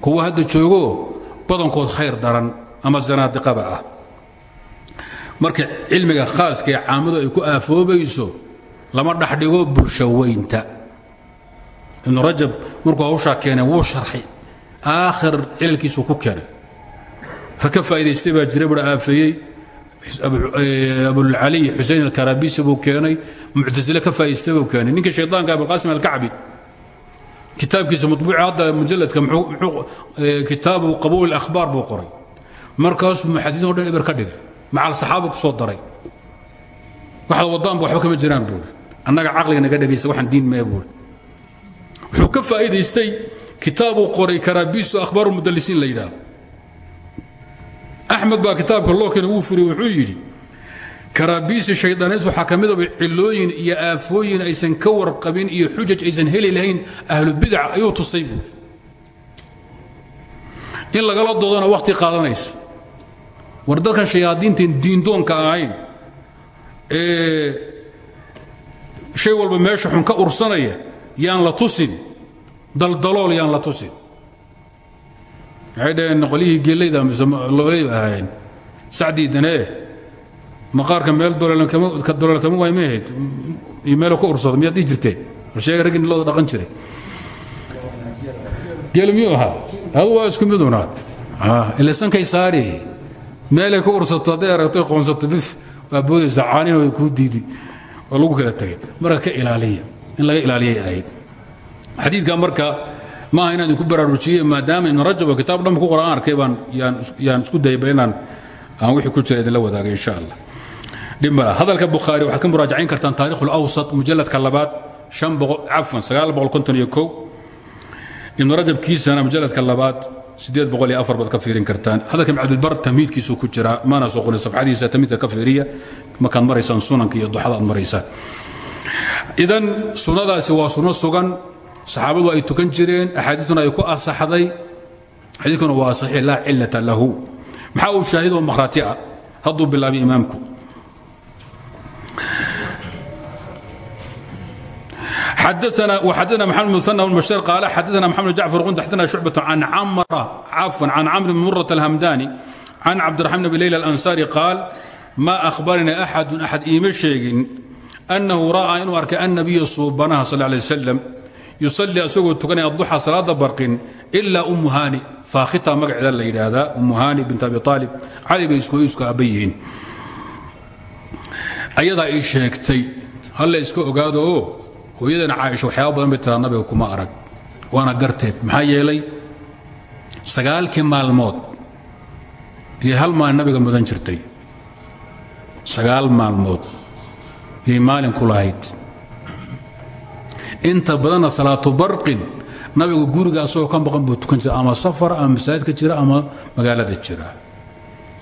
kuwa hadda joogo badankood khayr daran ama zanaadiqaba ah marka cilmiga khaaska ee caamadu ay ku aafoobayso lama dhexdhigo bulsho weynta ibnu rajab markuu hawshaa keenay wuu sharxay. Aakhir cilalkiisuu ku keenay. Ka ka faa'idaystay baa jira bua aafeeyey. Abulcali xusein alkarabisi buu keenay. Muctasile ka faa'idaystay buu keenay. Ninka shaydaanka abulqaasim alkacbi. Kitaabkiisa mubuuc hadda mujaladka kitaabu qabuul اakhbaar buu qoray. Markaasuu muxadiin o dhan eber ka dhigay macal saxaaba ku soo daray? Waxaad wadaanba waxba kama jiraan buuri annaga caqliga naga dhegaysa waxaan diin mee buuri wuxuu ka faa'iidaystay kitaabuu qoray karaabiisu akhbaaru mudalisiin la yidhaahdo. Axmed baa kitaabka loo keena wuu furiye wuxuu yidhi karaabiisi shaydaaneed waxaa ka midaba cilooyin iyo aafooyin aysan ka warqabin iyo xujaj aysan heli lahayn ahlubidac ayuu tusay buuri in lagala doodana wakhti qaadanaysa war dadkan shayaadiinteen diindoonka ahayn. Ee shay walba meesha xun ka ursanaya yaan la tusin. Daldalool yaan la tusin. Waxay dhaheen qolyihii geellayda mise loolay ahaayeen. Sacdii danee maqaarka meel kama waay ma ahayd. Iyo meelo ka ursada miyaad dhihi jirteen war sheega raggii looda dhaqan jiray. Geelu miyuu ahaa? Adu waa isku midunaad ilasankay saari meelay ku ursato hadday aragtay qoonsato bif waa boodaysa caanina way kuu diidi waa lagu kala tegay marka ka ilaaliya in laga ilaaliyay ahayd. Xadiidka marka maaha inaan idinku baraarujiye maadaama ibn rajab oo kitaab dhanba ku qoran arkay baan yaan isku dayba inaan aan wixii ku jira idinla wadaagay insha allah. Dhib mala hadalka bukhaari waxaad ka muraajacayn kartaan taarikh ulawsat mujalladka labaad kow. Ibnu rajabkiisana mujalladka labaad sideed boqol iyo afar baad ka fiirin kartaan. Hadalka ibn cabdilbar tamhiidkiisuu ku jiraa maana soo qorin safxadiisa tamhiidka ka fiiriya markaad maraysaan sunanka iyo duxada aad idan sunnadaasi waa sunno sugan saxaabadu ay tukan jireen axaadiituna ay ku asaxday xadiidkuna waa saxiix laa cilata lahu. Maxaa uu shaahid oo makhraati ah? Hadduu bilaabay xadana mxamed muana bnbashiir qaale xadaana mxamed jacfar qunt xadana shucbat an cafwan can camr bn murat alhamdani can cabdiraxmaan bn leyla alansaari qaal ma ahbarani axadun axad iima sheegin annahu ra'aa inuu arkay annabiya suubanaha sal lay wasalam yusalii asagoo tukanay adduxa salaada barqin ilaa ummu haani faakhita magaceeda la yidhaahdaa ummu haani bint abi aalib cali bay isku abba yihiin ayadaa ii sheegtay halla iska ogaado oo hooyadan caaisha waxyaaba badan bay tiraa nabiga kuma arag. Waana garteed maxaa yeelay sagaalkii maalmood iyo hal nabiga mudan jirtay. Sagaal maalmood yay maalin ku inta badanna salaatu barqin nabigu guriga asagoo ka maqan buu tukan jira ama safar ama masaajidka jira ama magaalada jira.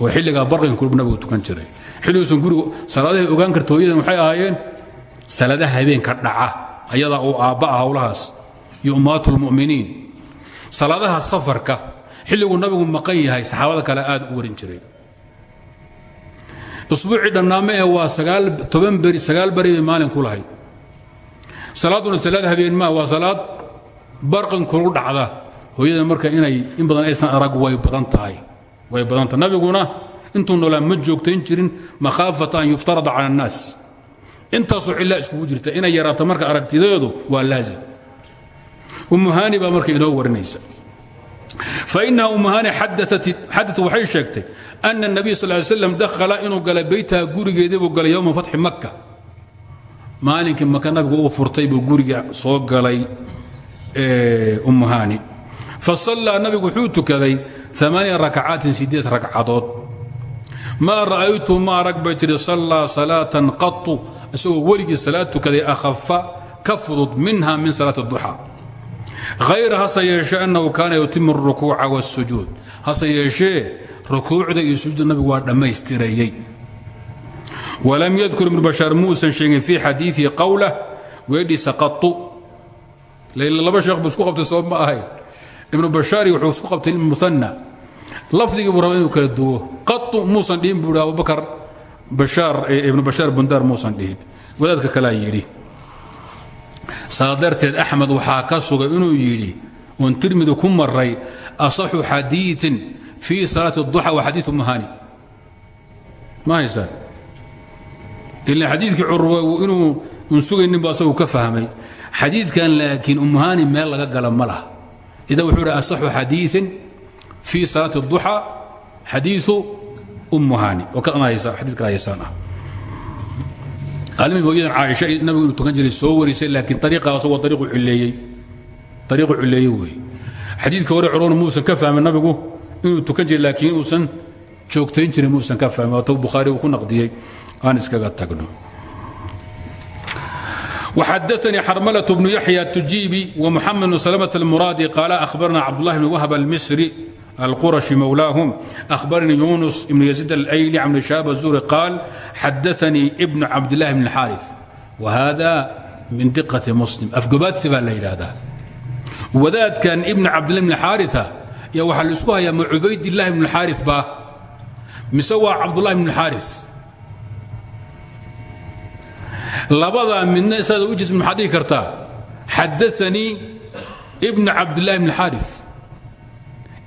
Oo xilligaa barqinka nabigu tukan jiray. Xilligiisan guriga salaadahay ogaan karta hooyadan waxay ahaayeen? Salaadaha habeenka dhaca ayadaa uu aabba'a howlahaas iyo ummahaatulmu'miniin salaadaha safarka xilliguu nabigu maqan yahay saxaabada kale aad u warin jiray. Usbuucii dhannaame ee waa beri sagaal beri bay maalin ku lahayd. Salaaduna salaad habeen maa waa salaad barqinkulu dhacda hooyada marka inay in badan aysan arag way badan tahay way badan tahay. Nabiguna intuu noolaa ma joogtayn jirin makhaafata an yuftarada cala annaas intaasoo cillaa iskugu jirta inay yaraato marka aragtideedu waa laazim. Umuhani baa marka inoo warinaysa. Fainaha umuhani xadaat waxay sheegtay ana الnabiy sal ly slam dakhala inuu galay beytaha gurigeedii buu galay yowma fatxi maka maalinkii maka nabigu uu furtay buu guriga soo galay umuhani fasallaa nabigu wuxuu tukaday amaaniya rakacaatin sideed ragcadood. Maa ra'aytu ma arag bay tiri sallaa salaatan isagoo weligii salaad tukaday akhafa ka fudud minha min salaat اduxaa hayra hase yeeshee annahu kaana yutimu اrukuuca wاsujuud hase yeeshee rukuucda iyo sujuudda nabigu waa dhammaystirayey walam yadkur ibnu bashaar muusan sheegin fii xadiiثihi qowlah weedhiisa qatu layla laba sheekh buu isku qabtay soo ma ahayn ibnu bashaari wuxuu isku qabtay muana lafdigii buu raba inuu kala duwo qatu muusan dhihin buu hi abubakar ibnu bashaar bundaar muusan dhihin wadaadka kalea yidhi saa darteed axmed waxaa ka sugay inuu yidhi oon tirmidi ku maray asaxu xadiiin fii salaati اduxa wa xadiiu muhani ma haysaan? Ila xadiidkii curwa inuu un sugaynin bu asagu ka fahmay. Xadiidkan laakiin umuhani meel laga gala ma wuxuu hi asaxu xadiiin fii salaati اduxa xadiiu umuhani oo xadiidka haysaan ah almihim hooyadan caaisha nabigu inuu tukan jiray soo warisay laakiin ariiqa asagoo ariiqu cileeyey ariiqu cileeyey weeye xadiidka hore curwana muusan ka fahmin nabigu inuu tukan jiray laakiin uusan joogtayn jirin muusan ka fahmin waata bukhaari uu ku naqdiyey aan iskaga tagno وxadثnي xrmلة بن يحيى التuجيبي ومحمد بن سلمة المرادي قال أخبرنا عبد الله بن وهب المصري القرشي مولاهم أخبرني يونس بن يزيد الأيلي عن شهاب الزهري قال حدثني ابن عبد الله بن الحارث وهذا من دقة مسلم أفقبات baa la yidhaahdaa wadaad kan ibn cabdillah bn xaarita ya waxaa la isku hayaa ma cubaydillahi bn xaari baa mise waa cabdullahi bn xaari labadaa midna isaada u jism maxaad dhihi kartaa xadaanii ibn cabdillahi bn xaari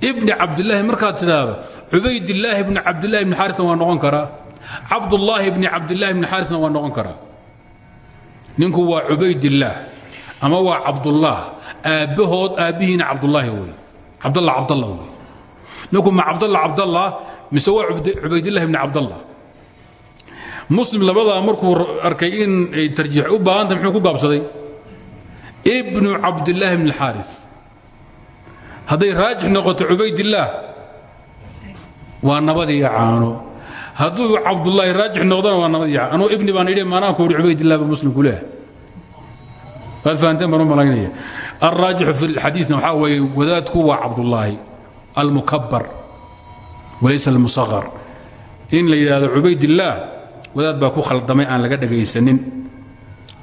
ibni cabdilaahi markaad tidhaahdo cubaydillaahi bni cabdillahi bni xaaritan waa noqon karaa. Cabdullaahi bni cabdillahi bni xaaritan waa noqon karaa. Ninku waa cubaydillaah ama waa cabdullaah aabbahood aabbihiina cabdullaahi wey cabdalla cabdalla wey ninku ma cabdalla cabdallah mise waa cubaydillahi bni cabdallah muslim labadaa markuu arkay in ay tarjiix u baahantah muxuu ku gaabsaday? Ibnu cabdillaahi bn اlxaari hadday raajix noqoto cubaydillaah waa nabadiiyo caano. Hadduu cabdullaahi raajix noqdona waa nabadiiyo caano. Anuu ibni baan idhi maanaa ku uhi cubaydillah ba muslim ku leehay waad fahanteen baan u malaynaya. Alraajixu fi xadiidna waxaa weeye wadaadku waa cabdullaahi almukabar walaysa almusaqar in la yidhaahdo cubaydillaah wadaad baa ku khaldamay aan laga dhagaysanin.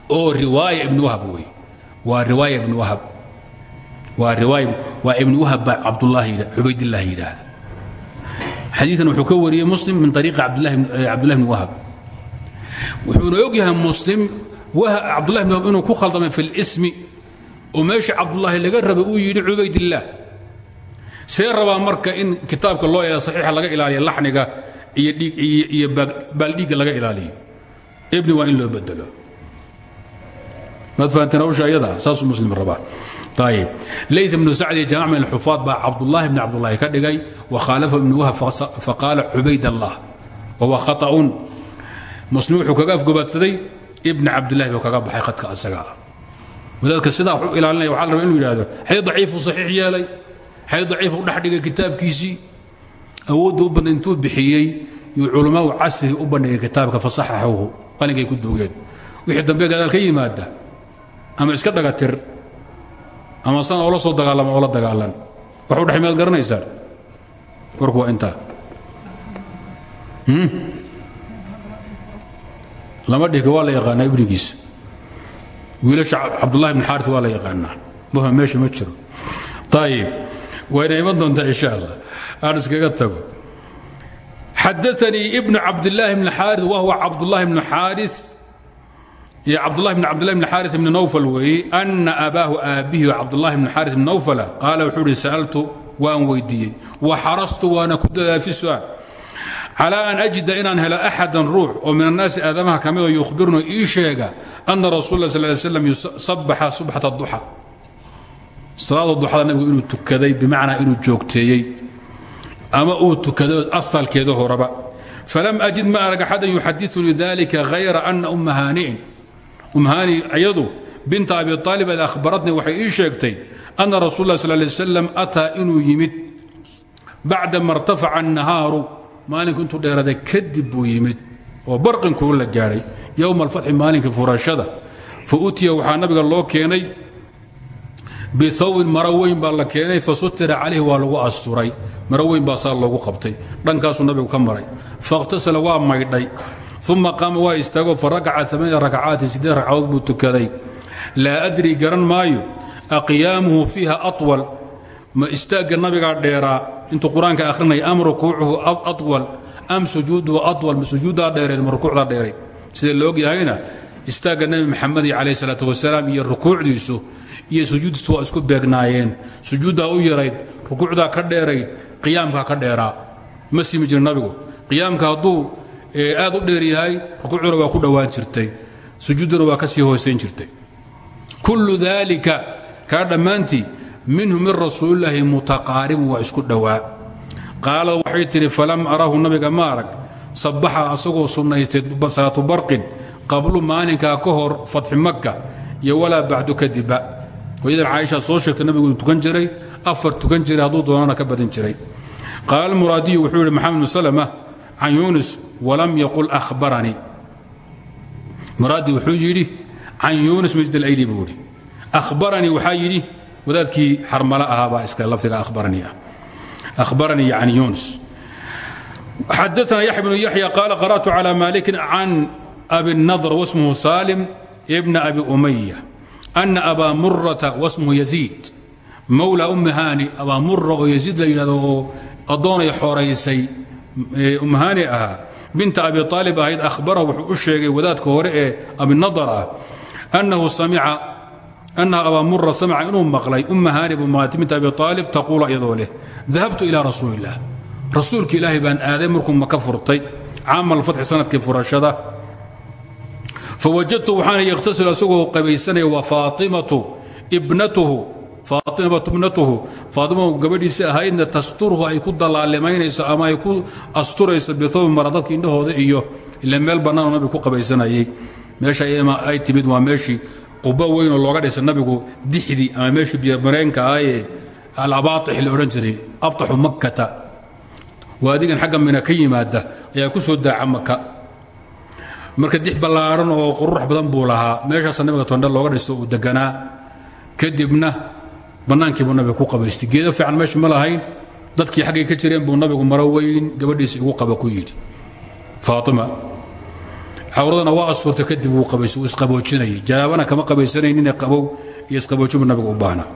Oo riwaaya ibni wahab wey waa riwaaya ibni wahab waa riwaaya waa ibni wahab baa cabdullaahi cubaydillaah yidhaahda. Xadiikan wuxuu ka wariyey muslim min ariiqi cabdullahi bni wahab. Wuxuuna ogyahay muslim cabdullahi bni wahab inuu ku khaldamay fi lismi oo meesha cabdullaahi laga raba uu yidhi cubaydillaah see rabaa marka in kitaabka loo eeda saxiixa laga ilaaliyo laxniga iyo dhiig iyo baaldhiigga laga ilaaliyo. Ibni waa in loo bedelo maad fahanteen hawsha ayada saasuu muslim rabaa ayib layth ibnu sacdi jamac min alxufaad baa cabdullaahi bni cabdullaahi ka dhigay wakhaalafa ibnu wahab faqaala cubayd allah wahuwa khaطa'un muslim wuxuu kaga afgobaadsaday ibni cabdillahi buu kaga baxay khadka asaga ah wadaadka sidaa u ilaalinaya waxa la raba inu yidhahdo xay daciifuu saxiix yeelay xay daciifu dhex dhigay kitaabkiisii awoodda u badna intuu bixiyey yuu culamaau casri u bandhigay kitaabka fasaxaxuhu qalinkay ku duugeen wixii dambe gadaal ka yimaada ama iska dhagatir ama san oola soo dagaalama oola dagaalan. Wax u dhex maad warku waa intaa. Lama dhihka waa la yaqaanaa ibnigiisa wiilasha cabdullahi bn xaarit waa la yaqaanaa. Meesha ma jiro. Ayib wayna iman doontaa insha allah aan iskaga tago. Xadaanii ibnu cabdillaahi bn xaari wahuwa cabdullahi bnu xaari iyo cabdullahi bn cabdillahi bn xaari bni nawfal weeye ana abaahu aabbihi cabdullahi bn xaari bn nawfala qaala wuxuu uhi sa'altu waan weydiiyey. Wa xarastu waana ku dadaal fi su'aal. Calى an ajida inaan helo axadan ruux oo min annaasi aadamaha ka midoo yukhbirnu ii sheega ana rasul la sal ly slam sabaxa subxata duxa. Salaada duxada nabigu inuu tukaday bimacnaa inuu joogteeyey ama uu tukaday asalkeeda horaba falam ajid ma arag axadan yuxadiثunii dalika hayra ana umma haani'in umhani ayadu binta abi aalib ad ahbaratni waxay ii sheegtay ana rasul lah sal lay slam ataa inuu yimid bacda ma irtafaca annahaaru maalinku intuu dheeraday kadib buu yimid oo barqinkuu la gaadhay yowma alfatxi maalinkii furashada. Fa utiya waxaa nabiga loo keenay biawbin maro weyn baa la keenay fasutira calayh waa lagu asturay. Maro weyn baa saa qabtay dhankaasu nabigu ka maray. Fakhtasala waa maydhay uma qaama waa istaago farakaca amaaniya rakcaatin sideed ragcadood buu tukaday laa adri garan maayo aqiyaamuhu fiiha awal ma istaagga nabigaa dheeraa intuu qur'aanka ahrinaya am rukuucuhu awal am sujuuduhu awal ma sujuuddaa dheereed ma rukuucdaa dheeray sida la ogyahayna istaagga nabi maxamedi calayh salaat wasalaam iyo rukuucdiisu iyo sujuuddiisu isku beegnaayeen sujuuddaa u yarayd rukuucdaa ka dheerayd qiyaamkaa ka dheeraa ma nabigu qiyaamka hadduu aad u dheer yahay rukuucduna waa ku dhowaan jirtay. Sujuudduna waa ka sii hoosayn jirtay. Kullu daalika kaa dhammaantii minhu min rasuulilaahi mutaqaaribu waa isku dhowaa. Qaalad waxay tidhi falam arahu nabiga ma arag. Sabbaxa asagoo sunnaystay salaatu barqin qablu maalinkaa ka hor fatxi makka iyo walaa bacdu kadibba hooyadan caaisha soo sheegtay nabigu tukan jiray afar tukan jiray hadduu doonana ka badin jiray. Qaala almuraadiyu wuxuu yidhi maxamed salama can yuunus walam yaqul ahbaranii muraadi wuxuu yidhi can yuunus masjid alayli buu yidhi ahbaranii waxaa yidhi wadaadkii xarmalo ahaabaa iska lafdiga ahbaranii ah ahbaranii yani yuunus xadaثna yaxya bnu yaxya qaala qara'tu calى malikin can abi الnadr wasmuhu salim bna abi umaya ana abaa murata wasmuhu yaziid mawla ummi haani abaa mura oo yaziid la yidhahdo oo addoonay xoraysay umhaani ahaa binta abi aalib ahayd ahbarahu wuxuu u sheegay wadaadka hore ee abinadar ah annahu samica annaha abaa mura samica inuu maqlay umma haani buu maqlay binta abi aalib taquula iyadoo leh dahabtu ilaa rasuuli illah rasuulka ilaahay baan aaday markuu maka furtay caama alfatxi sannadkii furashada. Fawajadtu waxaana yakhtasilu asagoo qabaysanaya wa faatimatu ibnatuhu faatimatu bnatuhu faatima gabadhiisi ahaydna tasturhu ay ku dalaalimaynayso ama ay ku asturayso bithawbi mara indhahooda iyo ila meel bannaanoo nabigu ku qabaysanayay. Meesha ay timid waa meeshii quba weynoo looga dhisa nabigu dixdii ama meeshii biyomareenka ee alabaatix la odhan jiray makkata. Waadigan xagga mina ka yimaada ayaa ku soo daaca maka marka dix ballaaran oo qurux badan buu lahaa. Meeshaasa nabiga looga dhisto uu deganaa. Kadibna bannaankiibuu nabiga ku qabaystay. Geedo fiican meesha ma lahayn dadkii xaggay ka jireen buu nabigu maro weyn gabadhiisa igu qaba ku yidhi. Faatima cawradana waa asturta kadib wuu qabays wuu isqaboojinayay. Janaabana kama qabaysanaynin qabow iyo isqaboojinbu nabiga u baahnaa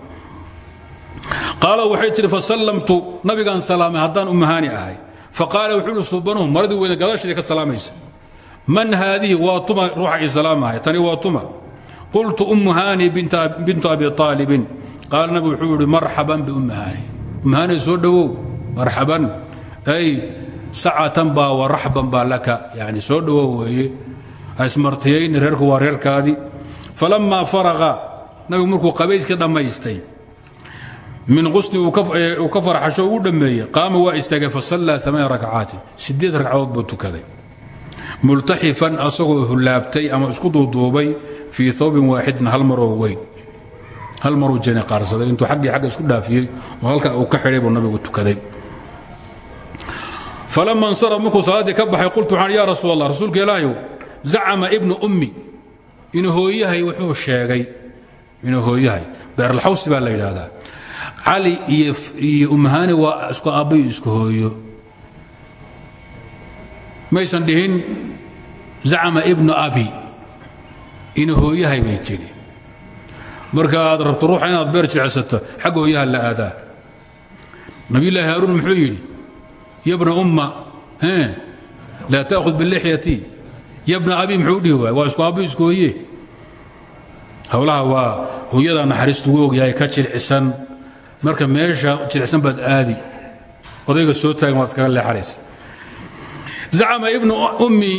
qaala waxay tihi fasallamtu nabigaan salaamay haddaan umahaani ahay. Faqaala wuxuu uhi suubanuhu maradii weyne ka salaamaysa. Man haadihi waa tuma ruuxa salaamahay tani waa tuma. Qultu ummu haani bintu abi aalibin qaala nabigu wuxuu ihi marxaban biummi haani ummi haani soo dhowow marxaban. Ay sacatan baa wa raxban baa laka. Yani soo dhowow weeye. Ha ismartiyayni reerku waa reerkaadii. Falammaa faraqa. Nabigu markuu qabayska dhammaystay min qusni uu ka farxasho uu dhammeeyey qaama waa istaagay fasallaa amaan rakcaatin sideed ragcadood buu tukaday. Multaxifan asagoo hulaabtay ama isku duuduubay fii thawbin waaxidin hal maroo hal maruu jani qaarsaday? Intuu xaggii xagga isku dhaafiyey oo halka uu ka xidhay buu tukaday. Falama insaraf markuu salaaddii ka qultu waxaan yaa rasuul rasuulka ilaahayow zacama ibnu ummi. Inuu hooyahay wuxuu sheegay inuu hooyahay beeralxawsi baa la yidhaahdaa. Cali iyo umahani waa isku aabbayo isku hooyo. Maysan dhihin zacama ibnu abi. Inuu hooyahay bay tidhi marka aad rabto ruuxa inaad beer jecsato xagga hooyaha la aadaa. Nabiyullaahi haaruun muxuu yidhi yabna umma laa taأkhud bilixyati yabna abi muxuu dhihi waay waa isku aabbayo isku hooye howlaha waa hooyada naxariis lagu ogyahay ka jircisan marka meesha jiricsan baad aadi odayga soo taagan waad iskaga leexanaysa. Zacama ibnu ummi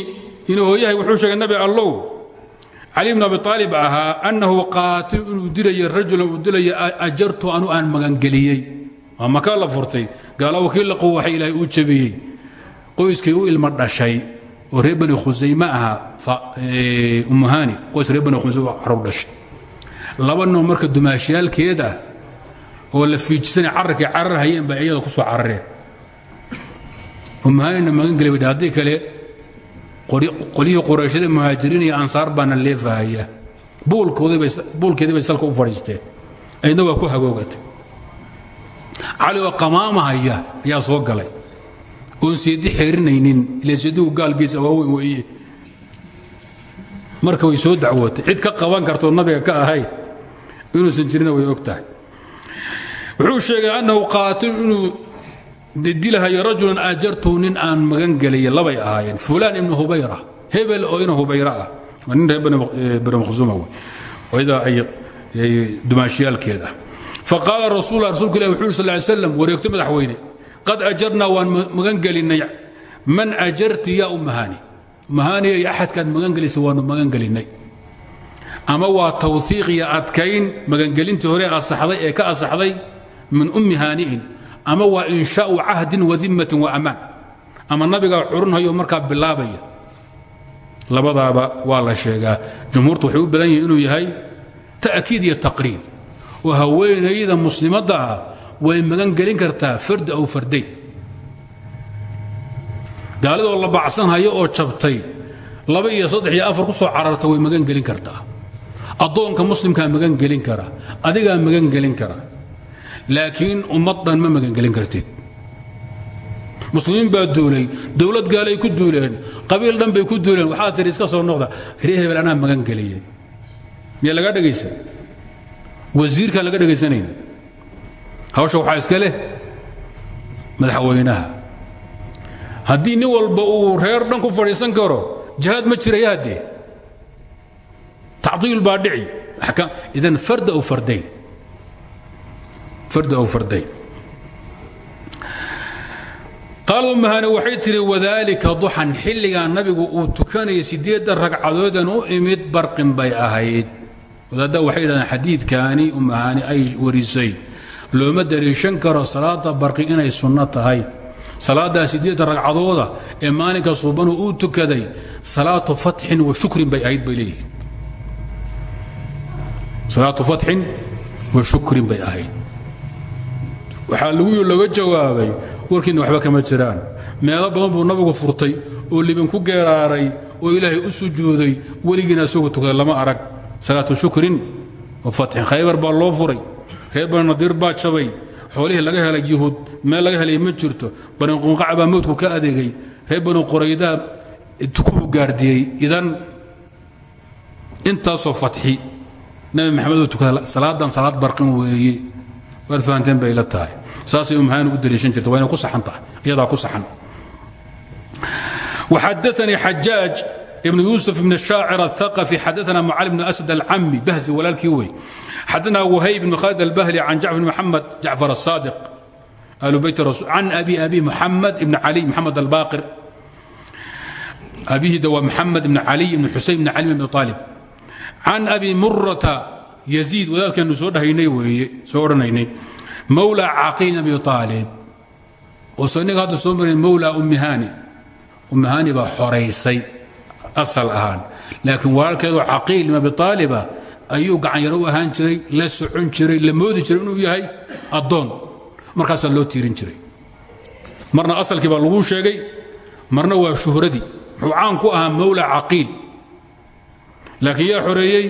inuu hooyahay wuxuu sheegay nabi allow cali bn abi aalib ahaa annahu qaatil inuu dilayo rajulan ajartu anu aan magangeliyey. Waa makaa la furtay. Gaala wakiil la quwaxay ilaahay uu jabiyey. U ilmo dhashay oo reer bani khusayme ahaa qoys reer bani khusayme dhashay. Laba marka dumaashiyaalkeed oo la fiijisana cararkii carar hayeen ku soo carareen. Umuhanina magan geli bay haddii kale qolyihii qurayshada muhaajiriin iyo ansaar baana leefahaya. Buulkeedii bay salka u fadhiisteen aydna waa ku hagoogatay. Cali oo qamaamahaya ayaa soo galay. Oon seedi xeerinaynin ila seedigu gaalgiisa waaweyn weeye. Marka way soo dacwootay. Cid ka qaban kartoo nabiga ka ahayd inuusan jirina way og tahay wuxuu sheegay annahu qaatil inuu dilahayo rajulan aajartuhu nin aan magan gelaya labay ahaayeen. Fulaan ibnu hubayra. Hebel oo ina hubayra ah. Waa nin reer bani makhsuuma wey. Wayada ay dumaashiyaalkeeda. Faqaala rasuullah rasuulka ilahi wuxuu sal ly slam wareegto madaxweyne qad ajarnaa waan magan gelinnay. Man ajarti yaa umahani umahani iyo axadkaad magan gelisay waanu magan gelinnay. Ama waa tawhiiq iyo adkayn magangelintii hore asaxday ee ka asaxday min ummi haani'in ama waa inshaau cahdin wadimmatin wa ammaan ama nabigaa curinhayo markaa bilaabaya. Labadaaba waa la sheegaa. Jumhuurtu waxay u badan yihiin inuu yahay ta'kiid iyo taqriib. Oo haweenayda muslimadda ah way magan gelin kartaa fardi aw fardayn gaalidoo la bacsanhayo oo jabtay laba iyo saddex iyo afar ku soo cararta way magan gelin kartaa. Addoonka muslimkaa magan gelin kara adigaa magan gelin kara laakiin ummaddan ma magangelin kartid. Muslimiin baa duulay dowlad gaalay ku duuleen qabiil dhan bay ku duuleen. Waxaa tihi iska soo noqda. Ree hebel anaa magan geliyey miyaa laga dhegaysan wasiirkaan laga dhegaysanayn hawsha waxaa iska leh? Madaxweynaha. Haddii nin walba uu reer dhan ku fadhiisan karo jihaad ma jiraya haddee tacdiil baa dhici. Idan farda aw fardayn umahani waxay tihi wadaalika duxan xilligaa nabigu uu tukanayay siddeedda ragcadoodan u imid barqin bay ahayd. Wadaadda waxay yidhahdeen xadiidkaani umahaani ay warisay. Looma daliishan karo salaada barqi inay sunno tahay. Salaadaa sideedda ragcadooda ee maalinka suubanu uu tukaday salaatu fatxin wa shukrin bay ahayd bay leeyihiin. Salaatu fatxin wa shukrin bay ahayd waxaa lagu looga jawaabay warkiinna waxba kama jiraan. Meelo badan buu nabigu furtay oo libin ku geeraaray oo ilaahay u sujuuday weligiina isagoo tukaday lama arag. Salaatu shukrin wa fatxin khaybar baa loo furay. Reer bani nadiir baa jabay. Xoolihii laga helay yuhuud meel laga helay ma jirto. Bani qunqac baa mowdku ka adeegay. Reer bani quraydaa ku gaardiyey idan intaasoo fatxi nabi maxamed oo tukada salaadan salaad barqin weeye waad fahanteen bay la tahay saasay umhaani u daliishan jirta waa inay ku saxan tahay iyadaa ku saxan وxadaثnii xajaaج ibn yuusuf ibn shaacir الثaqفي xadaثna mucali bn asad alcami bahzi walaalkii wey xadaثna whayb bn khaalid albahli can jacfar bn mxamed jacfar الصaadiq ahlu beyt rasul can abi abi muxamed ibn cali moxamed albaqir abihida waa maxamed ibn cali ibn xusein ibn cali ibn aalib can abi murata yaziid wadaadkeenu soo dhahaynay weeye soo odhanaynay mawla caqiil abi aalib oo so innaga hadda soo marin mawla ummihani ummihani baa xoraysay asal ahaan. Laakiin walaalkeedu caqiil ibn abi aaliba ayuu gacanyaro u ahaan jiray la socon jiray la moodi jiray inuu yahay addoon. Markaasaa loo tiirin jiray. Marna asalkii baa laguu sheegay marna waa shuhradii. Muxuu caan ku ahaa mawla caqiil laakiin yaa xoreeyey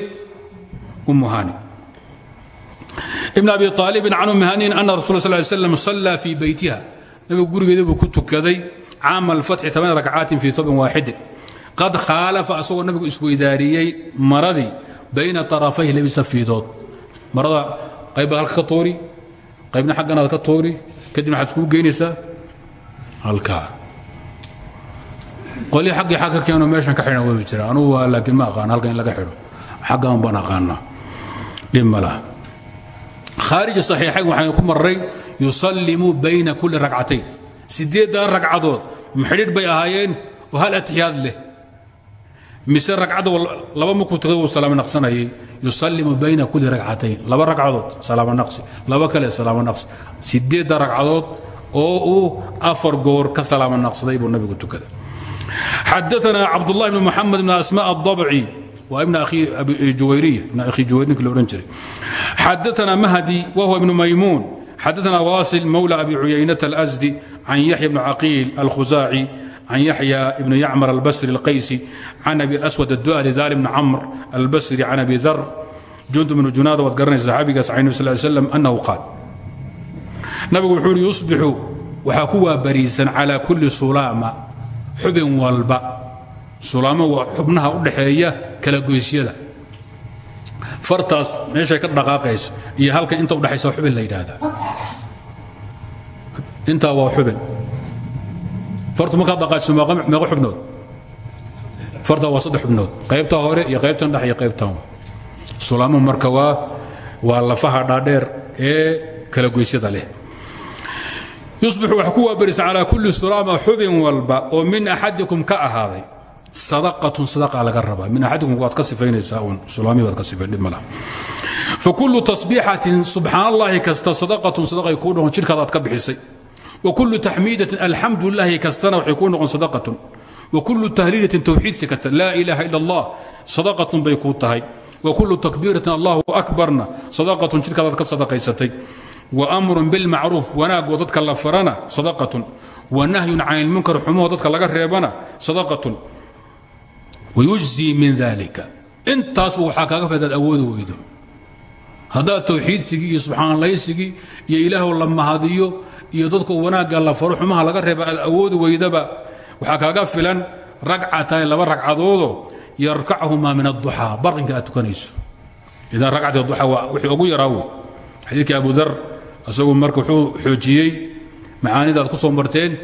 ibn abi aalibin can ummihanin ana rasul sal slam sallaa fii beytiha nabigu gurigeeda buu ku tukaday caama alfatxi aman rakcaatin fii tobin waaxidin qad khaalafa asagoo nabigu isweydaariyey maradii bayna طarafayhi labi safiidood. Marada qaybaad halka ka toori qaybna xagganaad ka toori kadibna waxaad kuu geynaysaa halkaa. Qolii xaggii xag ka keeno meeshan ka xidhan webi jira. Anugu waa laakiin ma aqaan halkan in laga xidho. Xaggan baan aqaanaa dhib malaa khaarij saxiixayn ku marray yusallimu bayna kulli ragcatayn siddeeddan ragcadood maxidhiidh bay ahaayeen oo hal atixiyaad leh. Mise ragcadda laba markuu tagay uu salaamo naqsanayay. Yusallimu bayna kulli ragcatayn laba ragcadood salaamo naqsi. Laba kale salaamo naqsi. Siddeeddan ragcadood oo uu afar goor ka salaamo naqsaday buu nabigu tukaday. Xaddaanaa cabdullahi bni muxamed bn asmaa adabci waa ibn juwayriya ibn akhi juwayr ninkii lo odhan mahdi wa huwa ibnu maymuun xadaana wasil mawla abi cuyaynata alأsdi can yaxya bni caqiil alkhusaaci can yaxya ibni yacmar albasri alqaysi can abi aswad adduali daali bni camr albasri can abi dar jundu bnu junaada waad garanaysa saxaabigaas can nabi sal slam annahu qaal. Nabigu wuxuu uhi yusbixu waxaa ku waabariisan calaa kulli sulaama sulaamo waa xubnaha u dhaxeeya kala goysyada. Fartaas meeshay ka dhaqaaqayso iyo halka inta udhexaysa xubin la yidhaahdaa intaa waa xubin. Fartu markaad dhaqaajiso meeqo xubnood. Fartaa waa saddex xubnood qaybta hore iyo qaybtan dhex qaybtan sulaamo marka waa waa lafaha dhaadheer ee kala goysyada leh. Yusbixu wax ku waabarisa calaa kulli sulaama xubin walba oo min axadikum ka sadaqatun sadaqa laga rabaa. Min axadikum waad ka sifaynaysaa uun. Sulaami baad ka sifayn dhib malaha fakullu tasbiixatin subxaan allahi kasta sadaqatun sadaqay kuu noqon jidhkaada aad ka bixisay. Wa kullu taxmiidatin alxamdu lilahi kastana waxay kuu noqon sadaqatun. Wa kullu tahliilatin towxiidsi kasta. Laa ilaaha ila allah sadaqatun bay kuu tahay. Wa kullu takbiiratin allahu akbarna sadaqatun jidhkaadaad ka sadaqaysatay. Wamrun bilmacruuf wanaagoo dadka la farana sadaqatun. Wa nahyun can ilmunkar xumuho dadka laga reebana sadaqatun wayujzii min dalika intaasba waxaa kaaga fadaad awoodi weydo haddaad tawxiidsigii iyo subxaanlaysigii iyo ilaahw la mahadiyo iyo dadku wanaagga la faro xumaha laga reeba aad awoodi weydaba waxaa kaaga filan ragcatan laba ragcadoodoo yarkachumaa min aduxaa barqinka aad tukanayso idan racati duxa waa wixii ugu yaraa wey xadiidkii abu dar isagu marka wuxuu xoojiyey macaanida aad ku soo marteen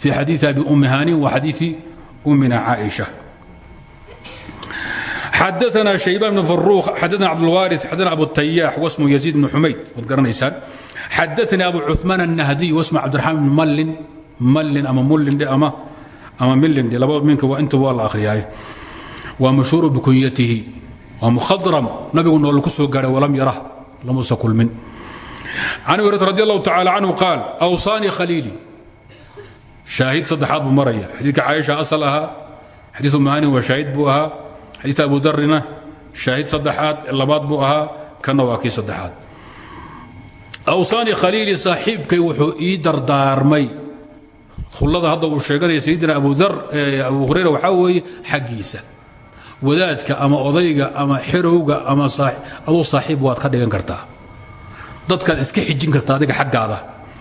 fii xadiii abi ummi hanin wa xadiii ummina caaisha xadaana shayban bn faruuq xadaana cabdulwaari xadaana abutayaax wasmu yaziid bn xumayd waad garanaysaan xadaanii abu cumaan annahdiy wasmu cabdiraxmaan bn mallin mallin ama mullindhe ama ama millindhe labada minka waa inta waa la akhriyaaye waa mashhuuru bikunyatihi waa mukhadram nabigu nool ku soo gaadhay walam yarah lamuusa kulmin can hurata radi allahu tacaala canhu qaal awsaanii khaliilii shaahid saddexaad buu maraya xadiidka caaisha asal ahaa xadiiu maanin waa shaahid buu ahaa xadiidka abu darina shaahid saddexaad labaad buu ahaa kana waa kii saddexaad. Awsaani khaliili saaxiibkay wuxuu ii dardaarmay. Khullada hadda uu sheeganaya sayidina abu hurayra waxaa weeye xaggiisa. Wadaadka ama odayga ama xerowga ama aduu saaxiib waad ka dhigan kartaa. Dadkaad iska xijin kartaa adiga xaggaada.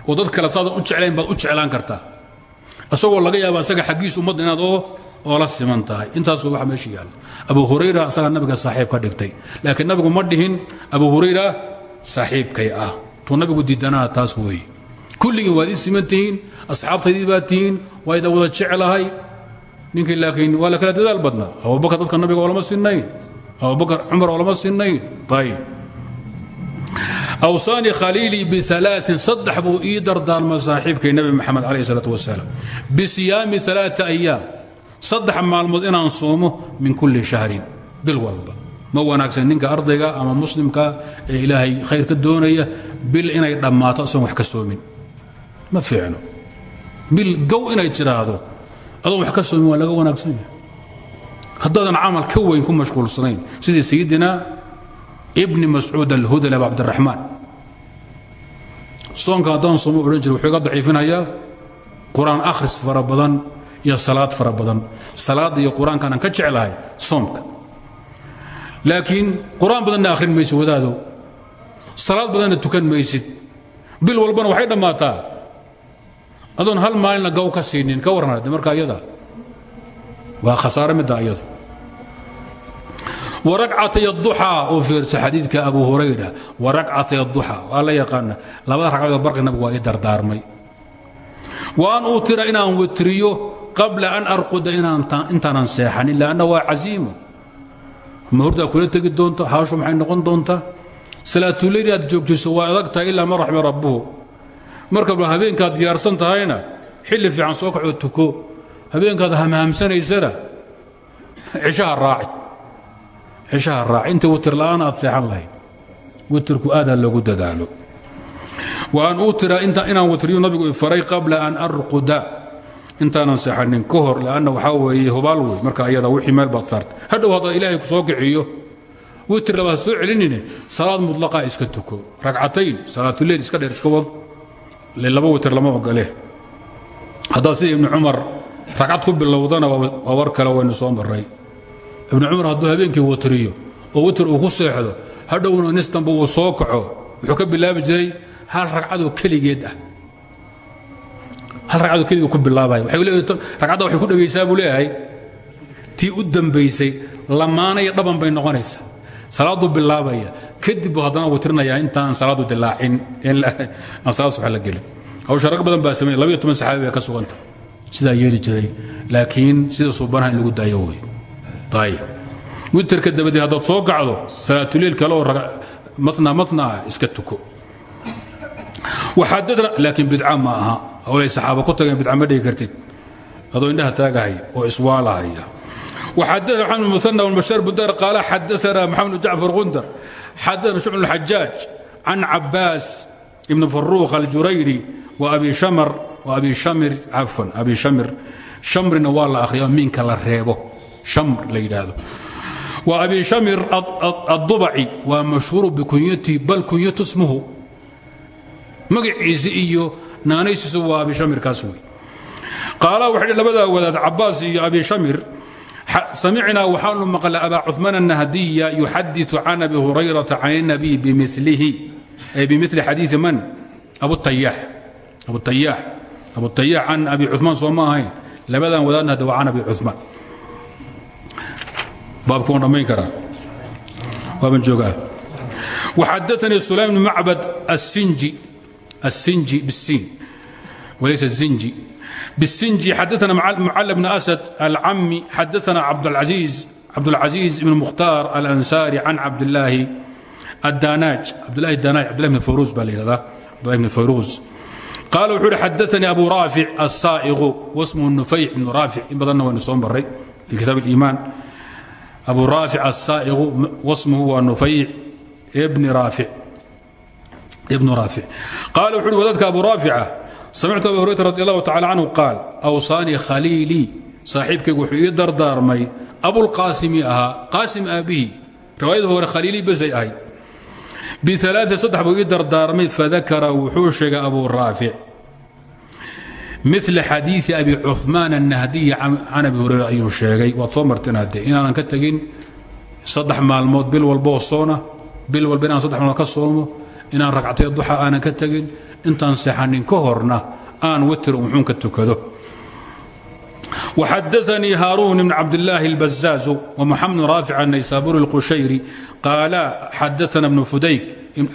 Oo dad kale saadan u jeclayn baad u jeclaan kartaa. Isagoo laga yaaba asaga xaggiisa ummadda inaad la siman tahay. Intaasuu waxa meesha yaalla abu hurayra asagaa nabiga saaxiib ka dhigtay. Laakiin nabigu ma dhihin abu hurayra saaxiibkay ah. Tuu nabigu diidanaa taas weeye. Kulligii waad ii siman tihiin asxaabtaydii baad tihiin waa ida wada jeclahay. Ninkii laakiin waa la kala dadaal badnaa. Abubakar dadka nabiga oo lama sinnayn abubakar cumar oo lama sinnayn. Ayib awsaani khaliilii bialaain saddex buu ii dardaarma saaxiibkay nebi maxamed calayh isalaat wasalaam. Bisiyaami alaaa ayaam saddex maalmood inaan soomo min kulli shahrin bil walba. Ma wanaagsan ninka ardayga ama muslimka ee ilaahay khayr ka doonaya bil inay dhammaato asagon wax ka soomin. Ma fiicno. Bil gow inay tidhaahdo adoon wax ka soomin waa laga wanaagsan yahay. Haddaadan camal ka weyn ku mashquulsanayn sidii sayidina ibni mascuud alhudal abu cabdiraxmaan soonka haddaan soomo odhan jira wuxuu iga daciifinayaa qur'aan akhris fara badan iyo salaad fara badan. Salaadda iyo qur'aankaan aan ka jeclahay soomka. Laakiin qur'aan badanna akhrin maysid wadaadow salaad badanna tukan maysid. Bil walbana waxay dhammaataa. Adoon hal maalinna gaw ka siinin ka warran marka iyada. Waa khasaare midda iyadu. Waracatay aduxaa oo fiirsa xadiidka abu hurayra. Waracatay aduxaa waa la yaqaana. Labada ragcadood barqi nabigu waa ii dardaarmay. Wa an uutira inaan witriyo qabla an arquda intaanan seexanin lanna waa casiimo ma hordaa kula tegi doonta haashu maxay noqon doontaa salaatuleyl aad joogtiso waa adag tahay ilaa man raxmi rabbuhu. Markaba habeenkaad diyaarsan tahayna xilli fiican soo kacoo tuko. Habeenkaad hamhamsanaysana cishaha raaci. Cishaha raaci. Inta witir la'aan aad seexan lahayd witirku aadaa loogu dadaalo. Wa an uutira inaan witriyo nabigu faray qabla an arquda intaanan seexanin ka hor lanna waxaa weeye hubaal wey marka ayada wixii meel baad saarta hadhow haddaa ilaahay ku soo kiciyo. Witir labaad soo celinine salaad mutlaqaa iska tuko. Ragcatayn salaatuleyl iska dheer iska wad. Laba witir lama ogole haddaad sida ibni cumar ragcad ku bilowdana waa war kale waynu soo maray ibni cumar hadduu habeenkii witriyo oo witir uu ku seexdo hadhowna nis dambe uu soo kaco wuxuu ka bilaabi jiray hal ragcadoo keligeed ah hal ragcadoo keligii ku bilaabaya ragcadda waxay ku dhegaysaa buu leeyahay. Tii u dambaysay lamaanaya dhaban bay noqonaysaa. Salaaduu bilaabaya. Kadib buu haddana witirinayaa intaan salaadu dilaacin aan salaad subax la gelin. Hawsha rag badan baa sameeyey. Labayo toban saxaabi bay ka suganta. Sidaa yeeli jiray. Laakiin sida suubanaha in lagu daayo wey ayib witirka dabadeed haddaad soo kacdo salaatuleil kale oo matna matna ah iska tuko. Waxaadadna laakiin bidca ma aha hawlay saxaaba ku tageen bidca ma dhigi kartid adoo indhaha taagahay oo iswaalahaya وxadثna محمد بن مثنى والبشار بن دار قال xadثna محمد بن جعفر غندر xadثna شعب الحجاج عن عباس بن فروخ الجurayري وأبي شمر وأبي شمر عفوا أبي شمر شمرna waa la akhriya miinka la reebo شمر la yidhaahdo وأبي شمر الضبعي waa مشهور بkunyتي bal kunytu اسمه magaciisi iyo naanaysiisu waa abihamirkaas wey qaala waxay labadaa wadaad cabaas iyo abishamir samicnaa waxaanu maqla abaa cumaan annahdiya yuxadiu can abi hurayrata can اnabiy bimili xadiii man? Abutayaax can abi cumaan soo ma ahayn. Labadan wadaadna hadda waa can abi cumaan baabka waan dhammayn karaa? Waaban joogaa ah. waxadaanii sulaym bn macbad assinji. السنجي بالسين وليس الزنجي بالسنجي حدثنا معل بن أسد العمي حدثنا عبد العزيز عبد العزيز بن مختار الأنساري عن عبد الله الداناج عبد الله الداناج عبد الله بن فيروز بالله عبد الله بن فيروز قال وحول حدثني أبو رافع الصائغ واسمه النفيع بن رافع بدنا ونسون بري في كتاب الإيمان abu raafic asaa'iqu wasmuhu waa nufayc bni raafic ibnu raafic qaala wuxu uhi wadaadka abu raafica samictu abu hurayra radi allahu tacala canhu qaal awsaanii khaliilii saaxiibkaygu wuxuu ii dardaarmay. Abulqaasimi ahaa qaasim aabbihi riwaayada hore khaliilii besay ahayd. Bialaa saddex buu ii dardaarmay fadakara wuxuu sheegay abu raafic mila xadiii abi cumaan annahdiyi can abi hurayra ayuu sheegay. Waad soo marteen haddee inaanan ka tegin saddex maalmood bil walboo soona bil walba inaan saddex maalmood ka soomo inaan ragcatay duxa aanan ka tegin intaan seexanin ka horna aan witr uxuun ka tukado وxadaثnii haaruun بn cabdالlaahi الbazaazu ومxamed raafic الnaysaburi الqushayri qaala xadaثna bn fudayk